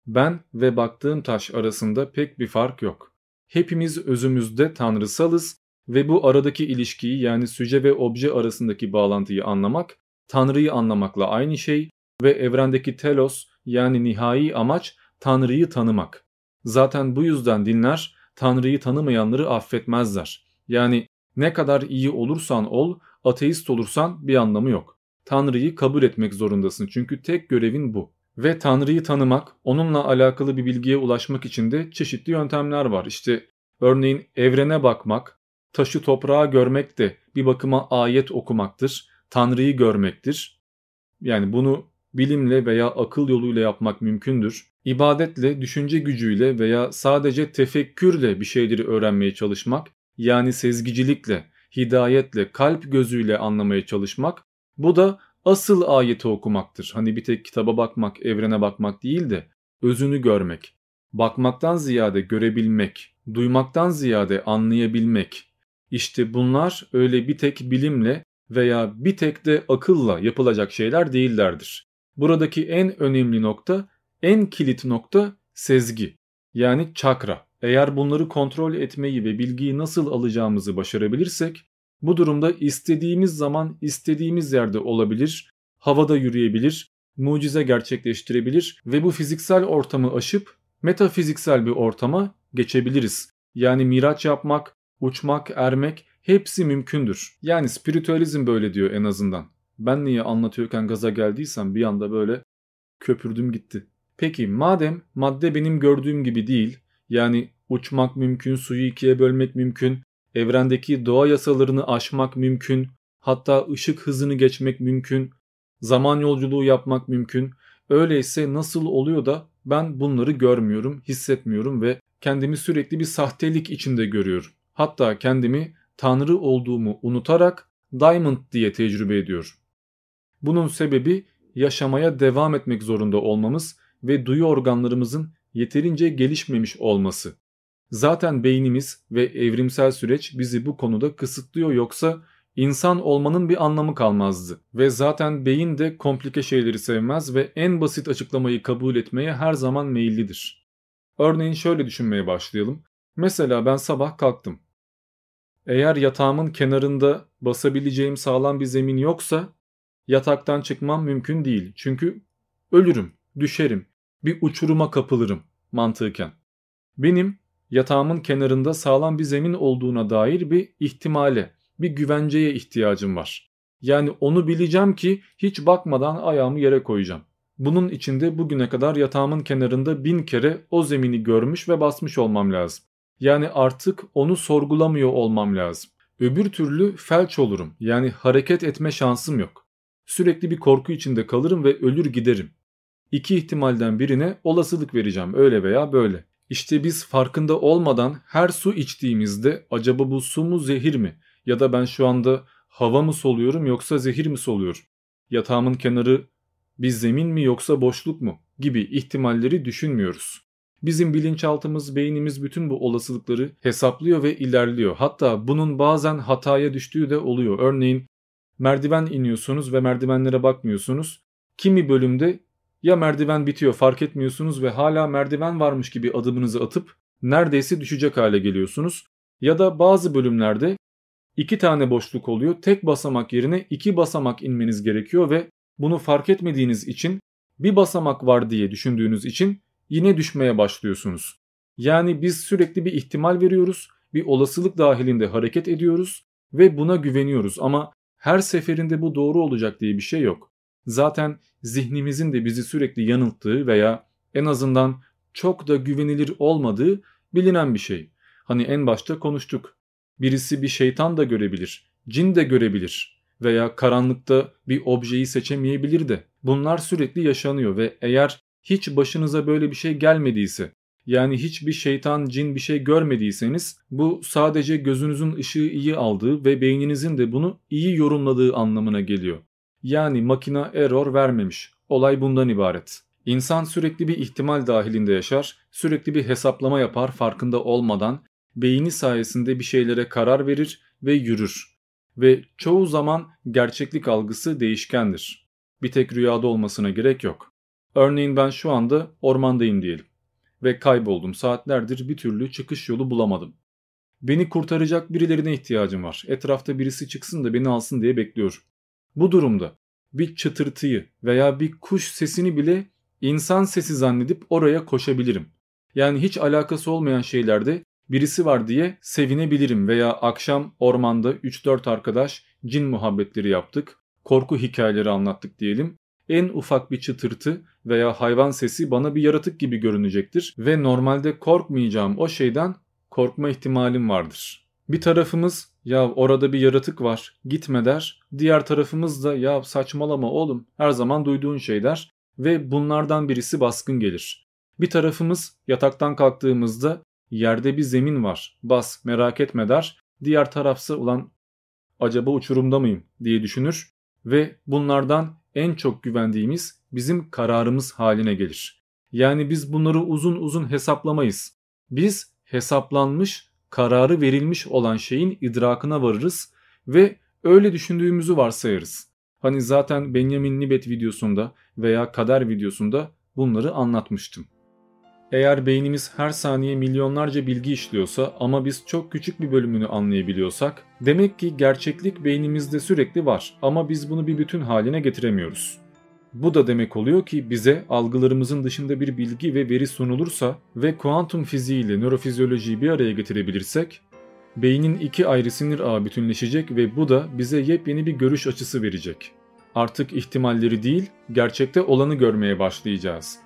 Speaker 1: Ben ve baktığım taş arasında pek bir fark yok. Hepimiz özümüzde tanrısalız ve bu aradaki ilişkiyi yani süce ve obje arasındaki bağlantıyı anlamak Tanrı'yı anlamakla aynı şey ve evrendeki telos yani nihai amaç Tanrı'yı tanımak. Zaten bu yüzden dinler Tanrı'yı tanımayanları affetmezler. Yani ne kadar iyi olursan ol, ateist olursan bir anlamı yok. Tanrı'yı kabul etmek zorundasın çünkü tek görevin bu. Ve Tanrı'yı tanımak, onunla alakalı bir bilgiye ulaşmak için de çeşitli yöntemler var. İşte örneğin evrene bakmak, taşı toprağa görmek de bir bakıma ayet okumaktır. Tanrı'yı görmektir. Yani bunu bilimle veya akıl yoluyla yapmak mümkündür. İbadetle, düşünce gücüyle veya sadece tefekkürle bir şeyleri öğrenmeye çalışmak, yani sezgicilikle, hidayetle, kalp gözüyle anlamaya çalışmak, bu da asıl ayeti okumaktır. Hani bir tek kitaba bakmak, evrene bakmak değil de özünü görmek. Bakmaktan ziyade görebilmek, duymaktan ziyade anlayabilmek. İşte bunlar öyle bir tek bilimle veya bir tek de akılla yapılacak şeyler değillerdir. Buradaki en önemli nokta, en kilit nokta sezgi. Yani çakra. Eğer bunları kontrol etmeyi ve bilgiyi nasıl alacağımızı başarabilirsek bu durumda istediğimiz zaman istediğimiz yerde olabilir, havada yürüyebilir, mucize gerçekleştirebilir ve bu fiziksel ortamı aşıp metafiziksel bir ortama geçebiliriz. Yani miraç yapmak, uçmak, ermek hepsi mümkündür. Yani spiritüalizm böyle diyor en azından. Ben niye anlatıyorken gaza geldiysem bir anda böyle köpürdüm gitti. Peki madem madde benim gördüğüm gibi değil, yani uçmak mümkün, suyu ikiye bölmek mümkün, evrendeki doğa yasalarını aşmak mümkün, hatta ışık hızını geçmek mümkün, zaman yolculuğu yapmak mümkün. Öyleyse nasıl oluyor da ben bunları görmüyorum, hissetmiyorum ve kendimi sürekli bir sahtelik içinde görüyorum. Hatta kendimi tanrı olduğumu unutarak diamond diye tecrübe ediyorum. Bunun sebebi yaşamaya devam etmek zorunda olmamız ve duyu organlarımızın yeterince gelişmemiş olması. Zaten beynimiz ve evrimsel süreç bizi bu konuda kısıtlıyor yoksa insan olmanın bir anlamı kalmazdı. Ve zaten beyin de komplike şeyleri sevmez ve en basit açıklamayı kabul etmeye her zaman meyillidir. Örneğin şöyle düşünmeye başlayalım. Mesela ben sabah kalktım. Eğer yatağımın kenarında basabileceğim sağlam bir zemin yoksa yataktan çıkmam mümkün değil. Çünkü ölürüm, düşerim, bir uçuruma kapılırım mantıken. Benim yatağımın kenarında sağlam bir zemin olduğuna dair bir ihtimale, bir güvenceye ihtiyacım var. Yani onu bileceğim ki hiç bakmadan ayağımı yere koyacağım. Bunun içinde bugüne kadar yatağımın kenarında bin kere o zemini görmüş ve basmış olmam lazım. Yani artık onu sorgulamıyor olmam lazım. Öbür türlü felç olurum. Yani hareket etme şansım yok. Sürekli bir korku içinde kalırım ve ölür giderim. İki ihtimalden birine olasılık vereceğim öyle veya böyle. İşte biz farkında olmadan her su içtiğimizde acaba bu su mu zehir mi? Ya da ben şu anda hava mı soluyorum yoksa zehir mi soluyorum? Yatağımın kenarı bir zemin mi yoksa boşluk mu? Gibi ihtimalleri düşünmüyoruz. Bizim bilinçaltımız, beynimiz bütün bu olasılıkları hesaplıyor ve ilerliyor. Hatta bunun bazen hataya düştüğü de oluyor. Örneğin merdiven iniyorsunuz ve merdivenlere bakmıyorsunuz. Kimi bölümde ya merdiven bitiyor fark etmiyorsunuz ve hala merdiven varmış gibi adımınızı atıp neredeyse düşecek hale geliyorsunuz. Ya da bazı bölümlerde iki tane boşluk oluyor. Tek basamak yerine iki basamak inmeniz gerekiyor ve bunu fark etmediğiniz için bir basamak var diye düşündüğünüz için yine düşmeye başlıyorsunuz. Yani biz sürekli bir ihtimal veriyoruz, bir olasılık dahilinde hareket ediyoruz ve buna güveniyoruz ama her seferinde bu doğru olacak diye bir şey yok. Zaten zihnimizin de bizi sürekli yanılttığı veya en azından çok da güvenilir olmadığı bilinen bir şey. Hani en başta konuştuk. Birisi bir şeytan da görebilir, cin de görebilir veya karanlıkta bir objeyi seçemeyebilir de. Bunlar sürekli yaşanıyor ve eğer hiç başınıza böyle bir şey gelmediyse yani hiçbir şeytan, cin bir şey görmediyseniz bu sadece gözünüzün ışığı iyi aldığı ve beyninizin de bunu iyi yorumladığı anlamına geliyor. Yani makina error vermemiş. Olay bundan ibaret. İnsan sürekli bir ihtimal dahilinde yaşar, sürekli bir hesaplama yapar farkında olmadan, beyni sayesinde bir şeylere karar verir ve yürür. Ve çoğu zaman gerçeklik algısı değişkendir. Bir tek rüyada olmasına gerek yok. Örneğin ben şu anda ormandayım diyelim ve kayboldum. Saatlerdir bir türlü çıkış yolu bulamadım. Beni kurtaracak birilerine ihtiyacım var. Etrafta birisi çıksın da beni alsın diye bekliyorum. Bu durumda bir çıtırtıyı veya bir kuş sesini bile insan sesi zannedip oraya koşabilirim. Yani hiç alakası olmayan şeylerde birisi var diye sevinebilirim veya akşam ormanda 3-4 arkadaş cin muhabbetleri yaptık, korku hikayeleri anlattık diyelim. En ufak bir çıtırtı veya hayvan sesi bana bir yaratık gibi görünecektir ve normalde korkmayacağım o şeyden korkma ihtimalim vardır. Bir tarafımız ya orada bir yaratık var gitme der. Diğer tarafımız da ya saçmalama oğlum her zaman duyduğun şey der ve bunlardan birisi baskın gelir. Bir tarafımız yataktan kalktığımızda yerde bir zemin var bas merak etme der. Diğer tarafsa ulan acaba uçurumda mıyım diye düşünür ve bunlardan en çok güvendiğimiz bizim kararımız haline gelir. Yani biz bunları uzun uzun hesaplamayız. Biz hesaplanmış, kararı verilmiş olan şeyin idrakına varırız ve öyle düşündüğümüzü varsayarız. Hani zaten Benjamin Nibet videosunda veya kader videosunda bunları anlatmıştım. Eğer beynimiz her saniye milyonlarca bilgi işliyorsa ama biz çok küçük bir bölümünü anlayabiliyorsak demek ki gerçeklik beynimizde sürekli var ama biz bunu bir bütün haline getiremiyoruz. Bu da demek oluyor ki bize algılarımızın dışında bir bilgi ve veri sunulursa ve kuantum fiziği ile nörofizyolojiyi bir araya getirebilirsek beynin iki ayrı sinir ağı bütünleşecek ve bu da bize yepyeni bir görüş açısı verecek. Artık ihtimalleri değil, gerçekte olanı görmeye başlayacağız.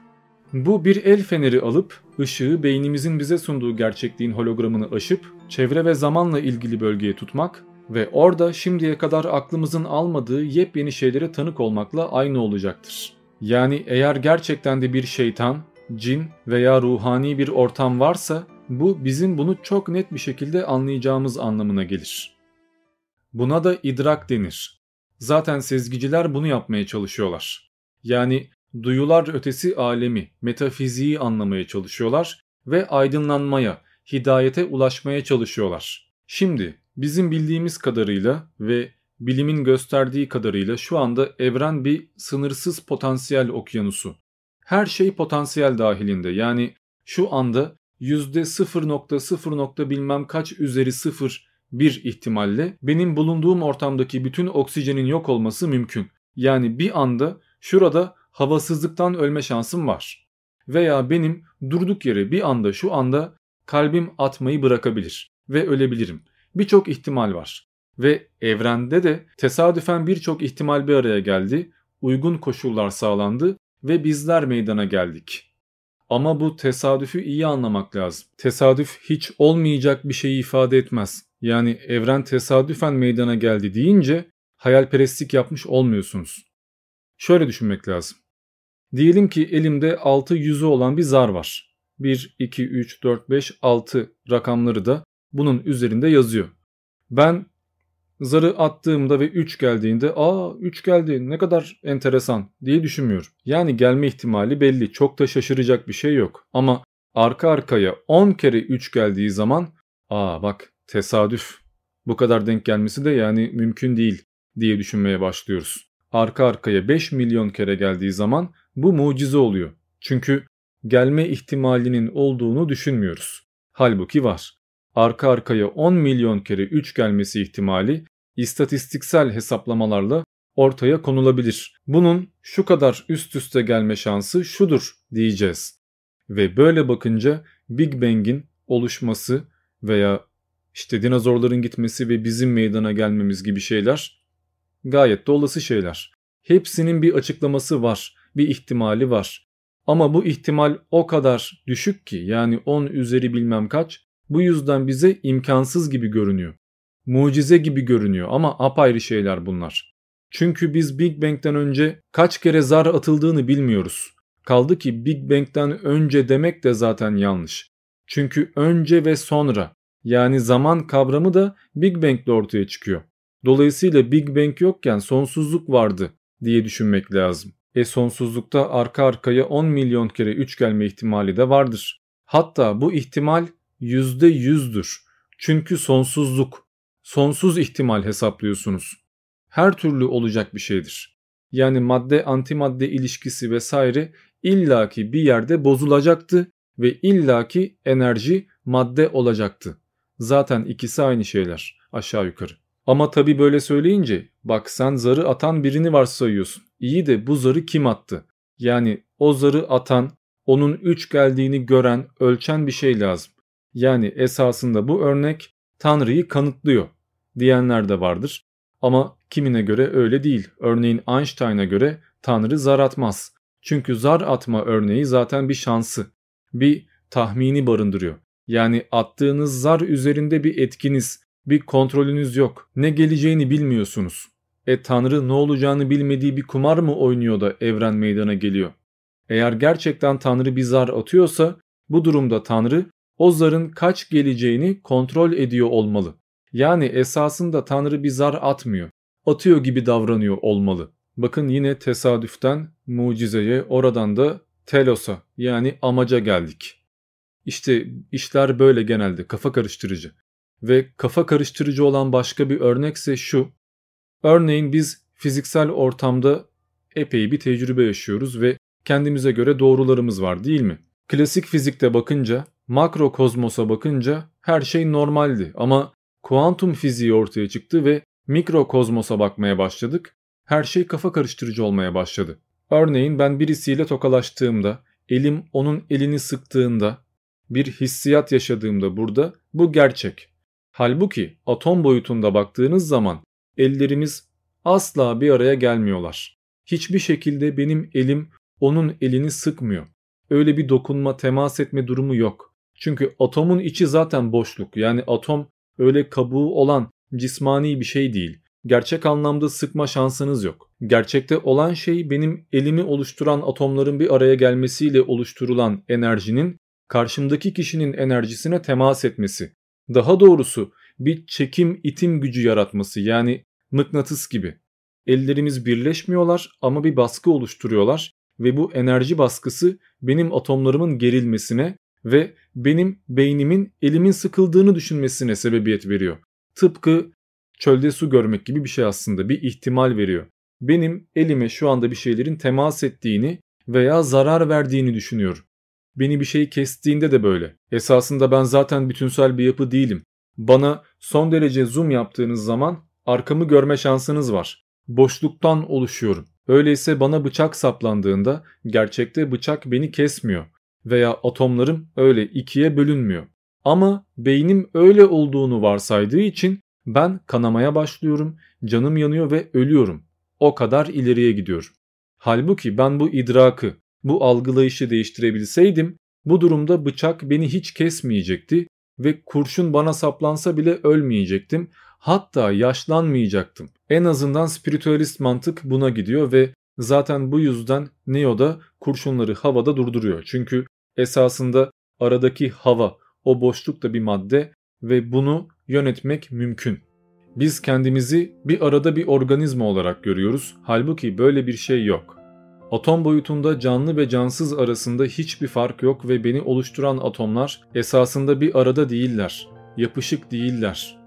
Speaker 1: Bu bir el feneri alıp ışığı beynimizin bize sunduğu gerçekliğin hologramını aşıp çevre ve zamanla ilgili bölgeye tutmak ve orada şimdiye kadar aklımızın almadığı yepyeni şeylere tanık olmakla aynı olacaktır. Yani eğer gerçekten de bir şeytan, cin veya ruhani bir ortam varsa bu bizim bunu çok net bir şekilde anlayacağımız anlamına gelir. Buna da idrak denir. Zaten sezgiciler bunu yapmaya çalışıyorlar. Yani duyular ötesi alemi, metafiziği anlamaya çalışıyorlar ve aydınlanmaya, hidayete ulaşmaya çalışıyorlar. Şimdi bizim bildiğimiz kadarıyla ve bilimin gösterdiği kadarıyla şu anda evren bir sınırsız potansiyel okyanusu. Her şey potansiyel dahilinde yani şu anda %0.0. bilmem kaç üzeri sıfır bir ihtimalle benim bulunduğum ortamdaki bütün oksijenin yok olması mümkün. Yani bir anda şurada havasızlıktan ölme şansım var. Veya benim durduk yere bir anda şu anda kalbim atmayı bırakabilir ve ölebilirim. Birçok ihtimal var. Ve evrende de tesadüfen birçok ihtimal bir araya geldi, uygun koşullar sağlandı ve bizler meydana geldik. Ama bu tesadüfü iyi anlamak lazım. Tesadüf hiç olmayacak bir şeyi ifade etmez. Yani evren tesadüfen meydana geldi deyince hayalperestlik yapmış olmuyorsunuz. Şöyle düşünmek lazım. Diyelim ki elimde 6 yüzü olan bir zar var. 1, 2, 3, 4, 5, 6 rakamları da bunun üzerinde yazıyor. Ben zarı attığımda ve 3 geldiğinde aa 3 geldi ne kadar enteresan diye düşünmüyorum. Yani gelme ihtimali belli çok da şaşıracak bir şey yok. Ama arka arkaya 10 kere 3 geldiği zaman aa bak tesadüf bu kadar denk gelmesi de yani mümkün değil diye düşünmeye başlıyoruz. Arka arkaya 5 milyon kere geldiği zaman bu mucize oluyor. Çünkü gelme ihtimalinin olduğunu düşünmüyoruz. Halbuki var. Arka arkaya 10 milyon kere 3 gelmesi ihtimali istatistiksel hesaplamalarla ortaya konulabilir. Bunun şu kadar üst üste gelme şansı şudur diyeceğiz. Ve böyle bakınca Big Bang'in oluşması veya işte dinozorların gitmesi ve bizim meydana gelmemiz gibi şeyler gayet de olası şeyler. Hepsinin bir açıklaması var, bir ihtimali var. Ama bu ihtimal o kadar düşük ki yani 10 üzeri bilmem kaç bu yüzden bize imkansız gibi görünüyor. Mucize gibi görünüyor ama apayrı şeyler bunlar. Çünkü biz Big Bang'den önce kaç kere zar atıldığını bilmiyoruz. Kaldı ki Big Bang'den önce demek de zaten yanlış. Çünkü önce ve sonra yani zaman kavramı da Big Bang'le ortaya çıkıyor. Dolayısıyla Big Bang yokken sonsuzluk vardı diye düşünmek lazım. E sonsuzlukta arka arkaya 10 milyon kere 3 gelme ihtimali de vardır. Hatta bu ihtimal %100'dür. Çünkü sonsuzluk, sonsuz ihtimal hesaplıyorsunuz. Her türlü olacak bir şeydir. Yani madde antimadde ilişkisi vesaire illaki bir yerde bozulacaktı ve illaki enerji madde olacaktı. Zaten ikisi aynı şeyler aşağı yukarı. Ama tabi böyle söyleyince bak sen zarı atan birini varsayıyorsun. İyi de bu zarı kim attı? Yani o zarı atan, onun 3 geldiğini gören, ölçen bir şey lazım. Yani esasında bu örnek Tanrı'yı kanıtlıyor diyenler de vardır. Ama kimine göre öyle değil. Örneğin Einstein'a göre Tanrı zar atmaz. Çünkü zar atma örneği zaten bir şansı, bir tahmini barındırıyor. Yani attığınız zar üzerinde bir etkiniz, bir kontrolünüz yok. Ne geleceğini bilmiyorsunuz. E Tanrı ne olacağını bilmediği bir kumar mı oynuyor da evren meydana geliyor? Eğer gerçekten Tanrı bir zar atıyorsa bu durumda Tanrı o zarın kaç geleceğini kontrol ediyor olmalı. Yani esasında Tanrı bir zar atmıyor. Atıyor gibi davranıyor olmalı. Bakın yine tesadüften mucizeye oradan da telos'a yani amaca geldik. İşte işler böyle genelde kafa karıştırıcı. Ve kafa karıştırıcı olan başka bir örnekse şu. Örneğin biz fiziksel ortamda epey bir tecrübe yaşıyoruz ve kendimize göre doğrularımız var değil mi? Klasik fizikte bakınca, makro kozmosa bakınca her şey normaldi ama kuantum fiziği ortaya çıktı ve mikro kozmosa bakmaya başladık. Her şey kafa karıştırıcı olmaya başladı. Örneğin ben birisiyle tokalaştığımda, elim onun elini sıktığında, bir hissiyat yaşadığımda burada bu gerçek. Halbuki atom boyutunda baktığınız zaman ellerimiz asla bir araya gelmiyorlar. Hiçbir şekilde benim elim onun elini sıkmıyor. Öyle bir dokunma, temas etme durumu yok. Çünkü atomun içi zaten boşluk. Yani atom öyle kabuğu olan cismani bir şey değil. Gerçek anlamda sıkma şansınız yok. Gerçekte olan şey benim elimi oluşturan atomların bir araya gelmesiyle oluşturulan enerjinin karşımdaki kişinin enerjisine temas etmesi. Daha doğrusu bir çekim itim gücü yaratması yani mıknatıs gibi. Ellerimiz birleşmiyorlar ama bir baskı oluşturuyorlar ve bu enerji baskısı benim atomlarımın gerilmesine ve benim beynimin elimin sıkıldığını düşünmesine sebebiyet veriyor. Tıpkı çölde su görmek gibi bir şey aslında bir ihtimal veriyor. Benim elime şu anda bir şeylerin temas ettiğini veya zarar verdiğini düşünüyorum. Beni bir şey kestiğinde de böyle. Esasında ben zaten bütünsel bir yapı değilim. Bana son derece zoom yaptığınız zaman arkamı görme şansınız var. Boşluktan oluşuyorum. Öyleyse bana bıçak saplandığında gerçekte bıçak beni kesmiyor veya atomlarım öyle ikiye bölünmüyor. Ama beynim öyle olduğunu varsaydığı için ben kanamaya başlıyorum, canım yanıyor ve ölüyorum. O kadar ileriye gidiyorum. Halbuki ben bu idrakı, bu algılayışı değiştirebilseydim bu durumda bıçak beni hiç kesmeyecekti ve kurşun bana saplansa bile ölmeyecektim. Hatta yaşlanmayacaktım. En azından spiritüalist mantık buna gidiyor ve zaten bu yüzden Neo da kurşunları havada durduruyor. Çünkü esasında aradaki hava, o boşluk da bir madde ve bunu yönetmek mümkün. Biz kendimizi bir arada bir organizma olarak görüyoruz. Halbuki böyle bir şey yok. Atom boyutunda canlı ve cansız arasında hiçbir fark yok ve beni oluşturan atomlar esasında bir arada değiller, yapışık değiller.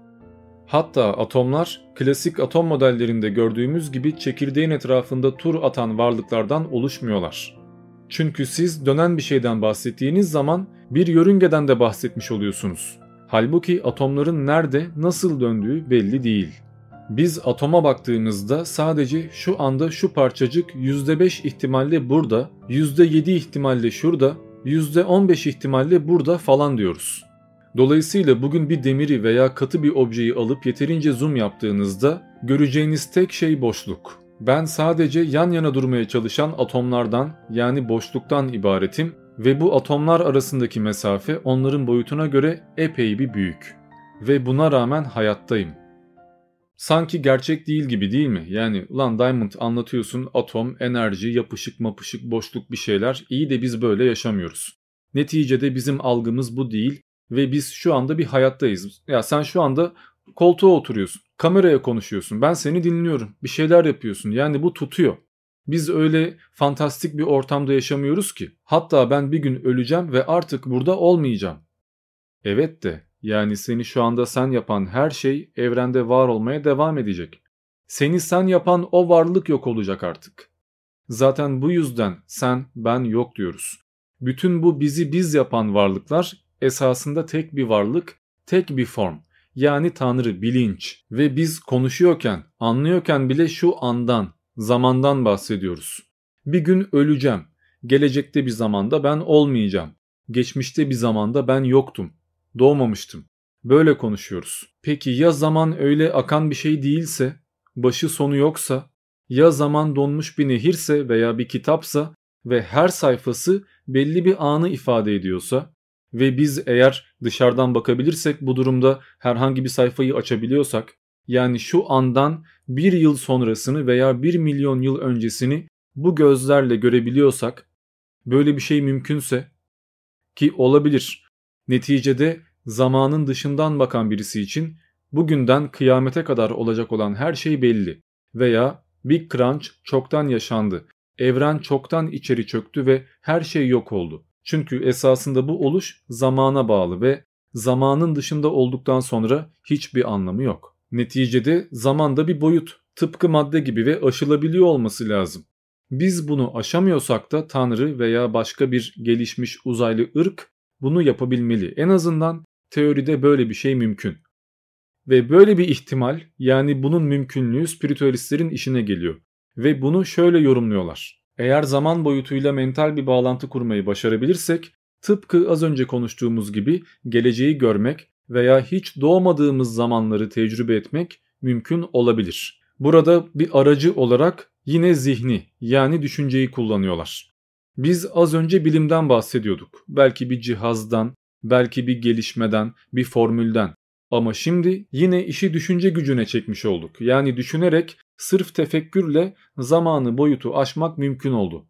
Speaker 1: Hatta atomlar klasik atom modellerinde gördüğümüz gibi çekirdeğin etrafında tur atan varlıklardan oluşmuyorlar. Çünkü siz dönen bir şeyden bahsettiğiniz zaman bir yörüngeden de bahsetmiş oluyorsunuz. Halbuki atomların nerede, nasıl döndüğü belli değil. Biz atoma baktığımızda sadece şu anda şu parçacık %5 ihtimalle burada, %7 ihtimalle şurada, %15 ihtimalle burada falan diyoruz. Dolayısıyla bugün bir demiri veya katı bir objeyi alıp yeterince zoom yaptığınızda göreceğiniz tek şey boşluk. Ben sadece yan yana durmaya çalışan atomlardan yani boşluktan ibaretim ve bu atomlar arasındaki mesafe onların boyutuna göre epey bir büyük. Ve buna rağmen hayattayım. Sanki gerçek değil gibi değil mi? Yani ulan Diamond anlatıyorsun atom, enerji, yapışık mapışık, boşluk bir şeyler. İyi de biz böyle yaşamıyoruz. Neticede bizim algımız bu değil ve biz şu anda bir hayattayız. Ya sen şu anda koltuğa oturuyorsun, kameraya konuşuyorsun, ben seni dinliyorum, bir şeyler yapıyorsun. Yani bu tutuyor. Biz öyle fantastik bir ortamda yaşamıyoruz ki. Hatta ben bir gün öleceğim ve artık burada olmayacağım. Evet de yani seni şu anda sen yapan her şey evrende var olmaya devam edecek. Seni sen yapan o varlık yok olacak artık. Zaten bu yüzden sen ben yok diyoruz. Bütün bu bizi biz yapan varlıklar esasında tek bir varlık, tek bir form. yani Tanrı, bilinç ve biz konuşuyorken, anlıyorken bile şu andan, zamandan bahsediyoruz. Bir gün öleceğim. Gelecekte bir zamanda ben olmayacağım. Geçmişte bir zamanda ben yoktum. Doğmamıştım. Böyle konuşuyoruz. Peki ya zaman öyle akan bir şey değilse, başı sonu yoksa, ya zaman donmuş bir nehirse veya bir kitapsa ve her sayfası belli bir anı ifade ediyorsa ve biz eğer dışarıdan bakabilirsek bu durumda herhangi bir sayfayı açabiliyorsak yani şu andan bir yıl sonrasını veya bir milyon yıl öncesini bu gözlerle görebiliyorsak böyle bir şey mümkünse ki olabilir. Neticede zamanın dışından bakan birisi için bugünden kıyamete kadar olacak olan her şey belli veya Big Crunch çoktan yaşandı. Evren çoktan içeri çöktü ve her şey yok oldu. Çünkü esasında bu oluş zamana bağlı ve zamanın dışında olduktan sonra hiçbir anlamı yok. Neticede zamanda bir boyut, tıpkı madde gibi ve aşılabiliyor olması lazım. Biz bunu aşamıyorsak da Tanrı veya başka bir gelişmiş uzaylı ırk bunu yapabilmeli. En azından teoride böyle bir şey mümkün. Ve böyle bir ihtimal yani bunun mümkünlüğü spiritüalistlerin işine geliyor. Ve bunu şöyle yorumluyorlar. Eğer zaman boyutuyla mental bir bağlantı kurmayı başarabilirsek tıpkı az önce konuştuğumuz gibi geleceği görmek veya hiç doğmadığımız zamanları tecrübe etmek mümkün olabilir. Burada bir aracı olarak yine zihni yani düşünceyi kullanıyorlar. Biz az önce bilimden bahsediyorduk. Belki bir cihazdan, belki bir gelişmeden, bir formülden. Ama şimdi yine işi düşünce gücüne çekmiş olduk. Yani düşünerek sırf tefekkürle zamanı boyutu aşmak mümkün oldu.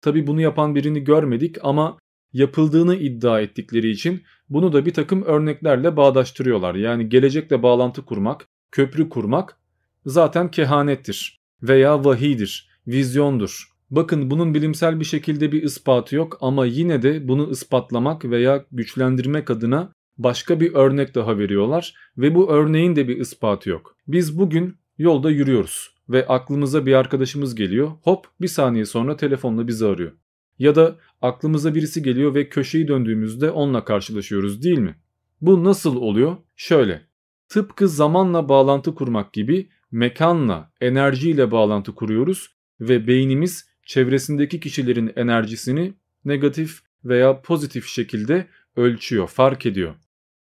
Speaker 1: Tabi bunu yapan birini görmedik ama yapıldığını iddia ettikleri için bunu da bir takım örneklerle bağdaştırıyorlar. Yani gelecekle bağlantı kurmak, köprü kurmak zaten kehanettir veya vahidir, vizyondur. Bakın bunun bilimsel bir şekilde bir ispatı yok ama yine de bunu ispatlamak veya güçlendirmek adına başka bir örnek daha veriyorlar ve bu örneğin de bir ispatı yok. Biz bugün yolda yürüyoruz ve aklımıza bir arkadaşımız geliyor. Hop bir saniye sonra telefonla bizi arıyor. Ya da aklımıza birisi geliyor ve köşeyi döndüğümüzde onunla karşılaşıyoruz değil mi? Bu nasıl oluyor? Şöyle. Tıpkı zamanla bağlantı kurmak gibi mekanla, enerjiyle bağlantı kuruyoruz ve beynimiz çevresindeki kişilerin enerjisini negatif veya pozitif şekilde ölçüyor, fark ediyor.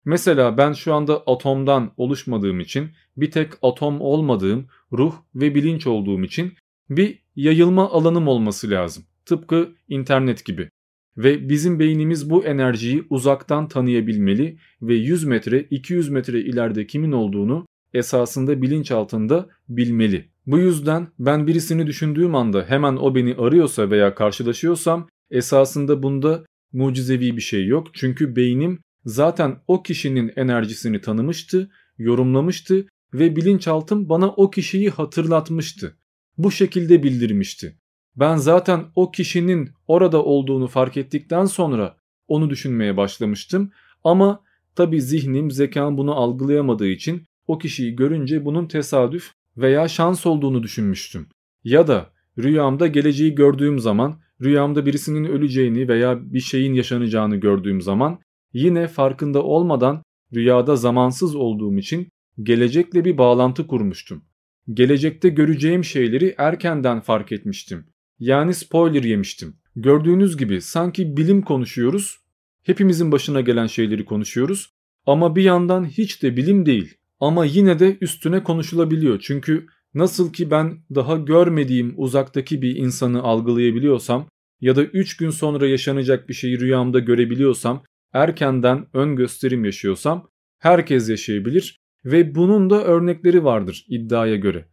Speaker 1: Mesela ben şu anda atomdan oluşmadığım için bir tek atom olmadığım ruh ve bilinç olduğum için bir yayılma alanım olması lazım. Tıpkı internet gibi. Ve bizim beynimiz bu enerjiyi uzaktan tanıyabilmeli ve 100 metre 200 metre ileride kimin olduğunu esasında bilinç altında bilmeli. Bu yüzden ben birisini düşündüğüm anda hemen o beni arıyorsa veya karşılaşıyorsam esasında bunda mucizevi bir şey yok. Çünkü beynim zaten o kişinin enerjisini tanımıştı, yorumlamıştı ve bilinçaltım bana o kişiyi hatırlatmıştı. Bu şekilde bildirmişti. Ben zaten o kişinin orada olduğunu fark ettikten sonra onu düşünmeye başlamıştım ama tabi zihnim zekam bunu algılayamadığı için o kişiyi görünce bunun tesadüf veya şans olduğunu düşünmüştüm. Ya da rüyamda geleceği gördüğüm zaman rüyamda birisinin öleceğini veya bir şeyin yaşanacağını gördüğüm zaman yine farkında olmadan rüyada zamansız olduğum için gelecekle bir bağlantı kurmuştum. Gelecekte göreceğim şeyleri erkenden fark etmiştim. Yani spoiler yemiştim. Gördüğünüz gibi sanki bilim konuşuyoruz, hepimizin başına gelen şeyleri konuşuyoruz ama bir yandan hiç de bilim değil. Ama yine de üstüne konuşulabiliyor. Çünkü nasıl ki ben daha görmediğim uzaktaki bir insanı algılayabiliyorsam ya da 3 gün sonra yaşanacak bir şeyi rüyamda görebiliyorsam, erkenden ön gösterim yaşıyorsam herkes yaşayabilir ve bunun da örnekleri vardır iddiaya göre.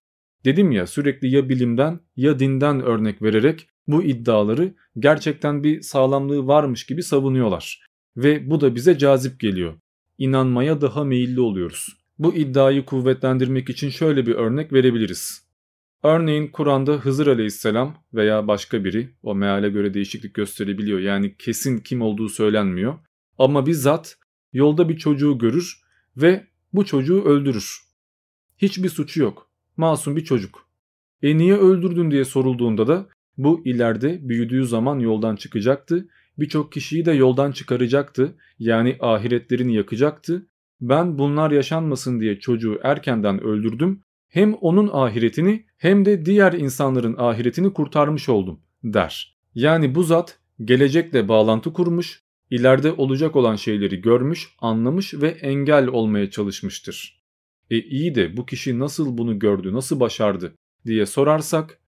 Speaker 1: Dedim ya sürekli ya bilimden ya dinden örnek vererek bu iddiaları gerçekten bir sağlamlığı varmış gibi savunuyorlar. Ve bu da bize cazip geliyor. İnanmaya daha meyilli oluyoruz. Bu iddiayı kuvvetlendirmek için şöyle bir örnek verebiliriz. Örneğin Kur'an'da Hızır aleyhisselam veya başka biri o meale göre değişiklik gösterebiliyor. Yani kesin kim olduğu söylenmiyor. Ama bizzat yolda bir çocuğu görür ve bu çocuğu öldürür. Hiçbir suçu yok. Masum bir çocuk. E niye öldürdün diye sorulduğunda da bu ileride büyüdüğü zaman yoldan çıkacaktı. Birçok kişiyi de yoldan çıkaracaktı. Yani ahiretlerini yakacaktı ben bunlar yaşanmasın diye çocuğu erkenden öldürdüm. Hem onun ahiretini hem de diğer insanların ahiretini kurtarmış oldum der. Yani bu zat gelecekle bağlantı kurmuş, ileride olacak olan şeyleri görmüş, anlamış ve engel olmaya çalışmıştır. E iyi de bu kişi nasıl bunu gördü, nasıl başardı diye sorarsak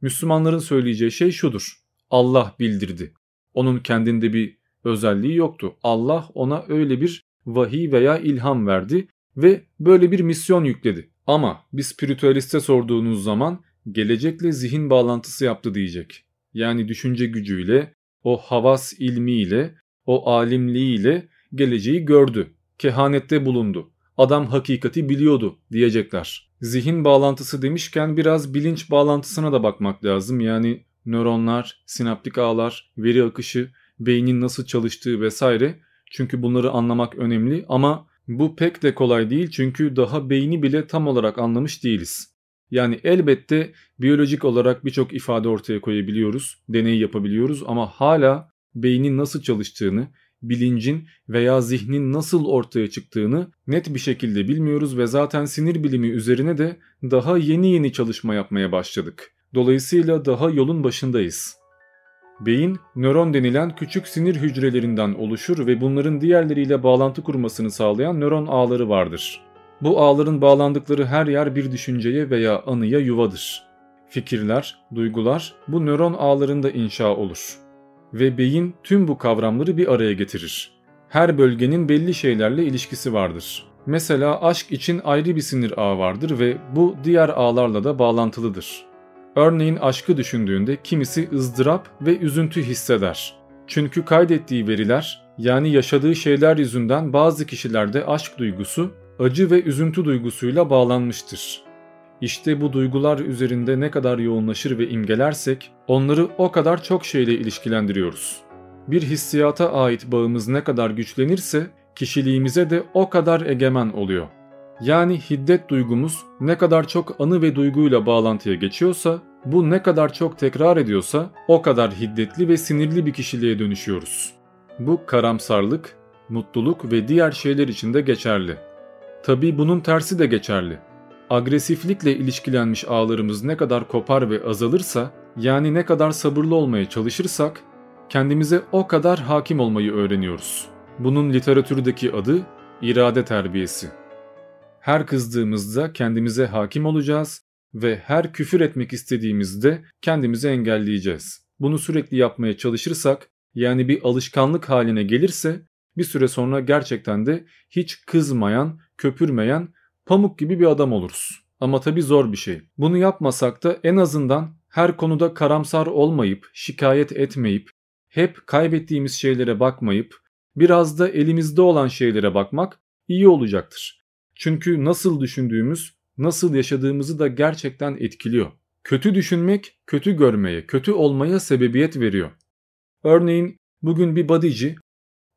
Speaker 1: Müslümanların söyleyeceği şey şudur. Allah bildirdi. Onun kendinde bir özelliği yoktu. Allah ona öyle bir vahiy veya ilham verdi ve böyle bir misyon yükledi. Ama bir spiritüaliste sorduğunuz zaman gelecekle zihin bağlantısı yaptı diyecek. Yani düşünce gücüyle, o havas ilmiyle, o alimliğiyle geleceği gördü. Kehanette bulundu. Adam hakikati biliyordu diyecekler. Zihin bağlantısı demişken biraz bilinç bağlantısına da bakmak lazım. Yani nöronlar, sinaptik ağlar, veri akışı, beynin nasıl çalıştığı vesaire. Çünkü bunları anlamak önemli ama bu pek de kolay değil çünkü daha beyni bile tam olarak anlamış değiliz. Yani elbette biyolojik olarak birçok ifade ortaya koyabiliyoruz, deney yapabiliyoruz ama hala beynin nasıl çalıştığını, bilincin veya zihnin nasıl ortaya çıktığını net bir şekilde bilmiyoruz ve zaten sinir bilimi üzerine de daha yeni yeni çalışma yapmaya başladık. Dolayısıyla daha yolun başındayız. Beyin, nöron denilen küçük sinir hücrelerinden oluşur ve bunların diğerleriyle bağlantı kurmasını sağlayan nöron ağları vardır. Bu ağların bağlandıkları her yer bir düşünceye veya anıya yuvadır. Fikirler, duygular bu nöron ağlarında inşa olur. Ve beyin tüm bu kavramları bir araya getirir. Her bölgenin belli şeylerle ilişkisi vardır. Mesela aşk için ayrı bir sinir ağı vardır ve bu diğer ağlarla da bağlantılıdır. Örneğin aşkı düşündüğünde kimisi ızdırap ve üzüntü hisseder. Çünkü kaydettiği veriler yani yaşadığı şeyler yüzünden bazı kişilerde aşk duygusu acı ve üzüntü duygusuyla bağlanmıştır. İşte bu duygular üzerinde ne kadar yoğunlaşır ve imgelersek onları o kadar çok şeyle ilişkilendiriyoruz. Bir hissiyata ait bağımız ne kadar güçlenirse kişiliğimize de o kadar egemen oluyor. Yani hiddet duygumuz ne kadar çok anı ve duyguyla bağlantıya geçiyorsa, bu ne kadar çok tekrar ediyorsa o kadar hiddetli ve sinirli bir kişiliğe dönüşüyoruz. Bu karamsarlık, mutluluk ve diğer şeyler için de geçerli. Tabi bunun tersi de geçerli. Agresiflikle ilişkilenmiş ağlarımız ne kadar kopar ve azalırsa, yani ne kadar sabırlı olmaya çalışırsak, kendimize o kadar hakim olmayı öğreniyoruz. Bunun literatürdeki adı irade terbiyesi. Her kızdığımızda kendimize hakim olacağız ve her küfür etmek istediğimizde kendimizi engelleyeceğiz. Bunu sürekli yapmaya çalışırsak yani bir alışkanlık haline gelirse bir süre sonra gerçekten de hiç kızmayan, köpürmeyen, pamuk gibi bir adam oluruz. Ama tabii zor bir şey. Bunu yapmasak da en azından her konuda karamsar olmayıp, şikayet etmeyip, hep kaybettiğimiz şeylere bakmayıp, biraz da elimizde olan şeylere bakmak iyi olacaktır. Çünkü nasıl düşündüğümüz, nasıl yaşadığımızı da gerçekten etkiliyor. Kötü düşünmek, kötü görmeye, kötü olmaya sebebiyet veriyor. Örneğin bugün bir bodyci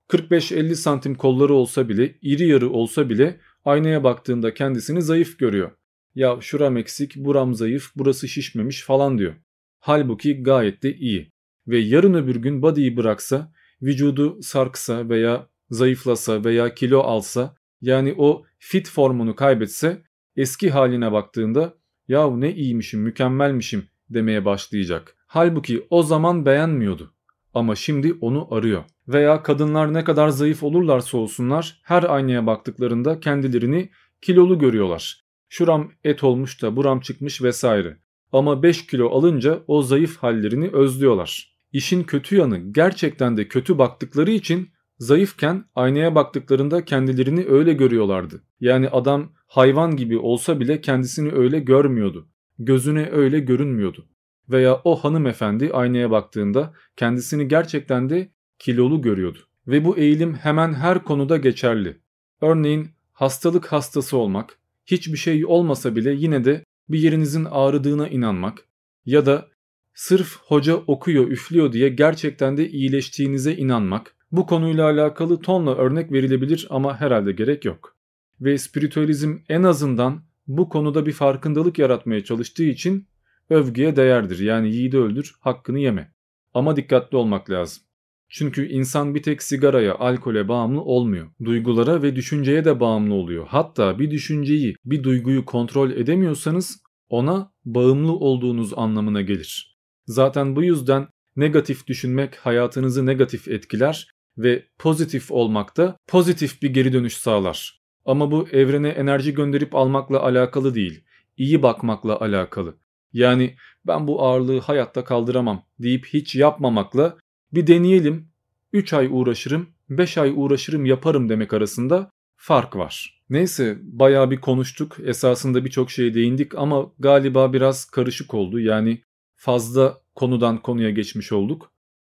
Speaker 1: 45-50 santim kolları olsa bile, iri yarı olsa bile aynaya baktığında kendisini zayıf görüyor. Ya şuram eksik, buram zayıf, burası şişmemiş falan diyor. Halbuki gayet de iyi. Ve yarın öbür gün body'yi bıraksa, vücudu sarksa veya zayıflasa veya kilo alsa yani o fit formunu kaybetse eski haline baktığında yahu ne iyiymişim mükemmelmişim demeye başlayacak. Halbuki o zaman beğenmiyordu ama şimdi onu arıyor. Veya kadınlar ne kadar zayıf olurlarsa olsunlar her aynaya baktıklarında kendilerini kilolu görüyorlar. Şuram et olmuş da buram çıkmış vesaire. Ama 5 kilo alınca o zayıf hallerini özlüyorlar. İşin kötü yanı gerçekten de kötü baktıkları için zayıfken aynaya baktıklarında kendilerini öyle görüyorlardı. Yani adam hayvan gibi olsa bile kendisini öyle görmüyordu. Gözüne öyle görünmüyordu. Veya o hanımefendi aynaya baktığında kendisini gerçekten de kilolu görüyordu. Ve bu eğilim hemen her konuda geçerli. Örneğin hastalık hastası olmak, hiçbir şey olmasa bile yine de bir yerinizin ağrıdığına inanmak ya da sırf hoca okuyor üflüyor diye gerçekten de iyileştiğinize inanmak bu konuyla alakalı tonla örnek verilebilir ama herhalde gerek yok. Ve spiritüalizm en azından bu konuda bir farkındalık yaratmaya çalıştığı için övgüye değerdir. Yani yiğidi öldür, hakkını yeme. Ama dikkatli olmak lazım. Çünkü insan bir tek sigaraya, alkole bağımlı olmuyor. Duygulara ve düşünceye de bağımlı oluyor. Hatta bir düşünceyi, bir duyguyu kontrol edemiyorsanız ona bağımlı olduğunuz anlamına gelir. Zaten bu yüzden negatif düşünmek hayatınızı negatif etkiler ve pozitif olmak da pozitif bir geri dönüş sağlar. Ama bu evrene enerji gönderip almakla alakalı değil. İyi bakmakla alakalı. Yani ben bu ağırlığı hayatta kaldıramam deyip hiç yapmamakla bir deneyelim 3 ay uğraşırım 5 ay uğraşırım yaparım demek arasında fark var. Neyse bayağı bir konuştuk esasında birçok şeye değindik ama galiba biraz karışık oldu yani fazla konudan konuya geçmiş olduk.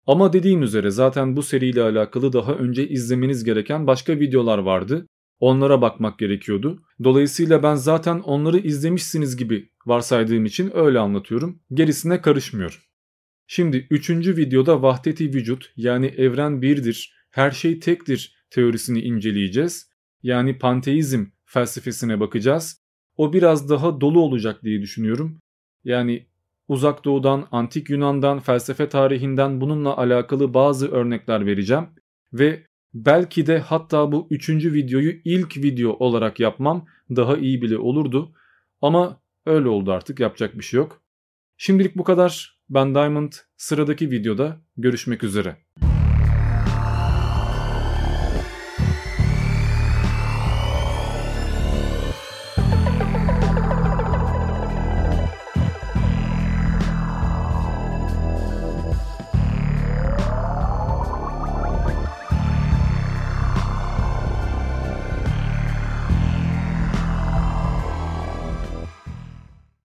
Speaker 1: Ama dediğim üzere zaten bu seriyle alakalı daha önce izlemeniz gereken başka videolar vardı. Onlara bakmak gerekiyordu. Dolayısıyla ben zaten onları izlemişsiniz gibi varsaydığım için öyle anlatıyorum. Gerisine karışmıyorum. Şimdi üçüncü videoda vahdeti vücut yani evren birdir, her şey tektir teorisini inceleyeceğiz. Yani panteizm felsefesine bakacağız. O biraz daha dolu olacak diye düşünüyorum. Yani uzak doğudan, antik Yunan'dan, felsefe tarihinden bununla alakalı bazı örnekler vereceğim. Ve belki de hatta bu üçüncü videoyu ilk video olarak yapmam daha iyi bile olurdu. Ama öyle oldu artık yapacak bir şey yok. Şimdilik bu kadar. Ben Diamond. Sıradaki videoda görüşmek üzere.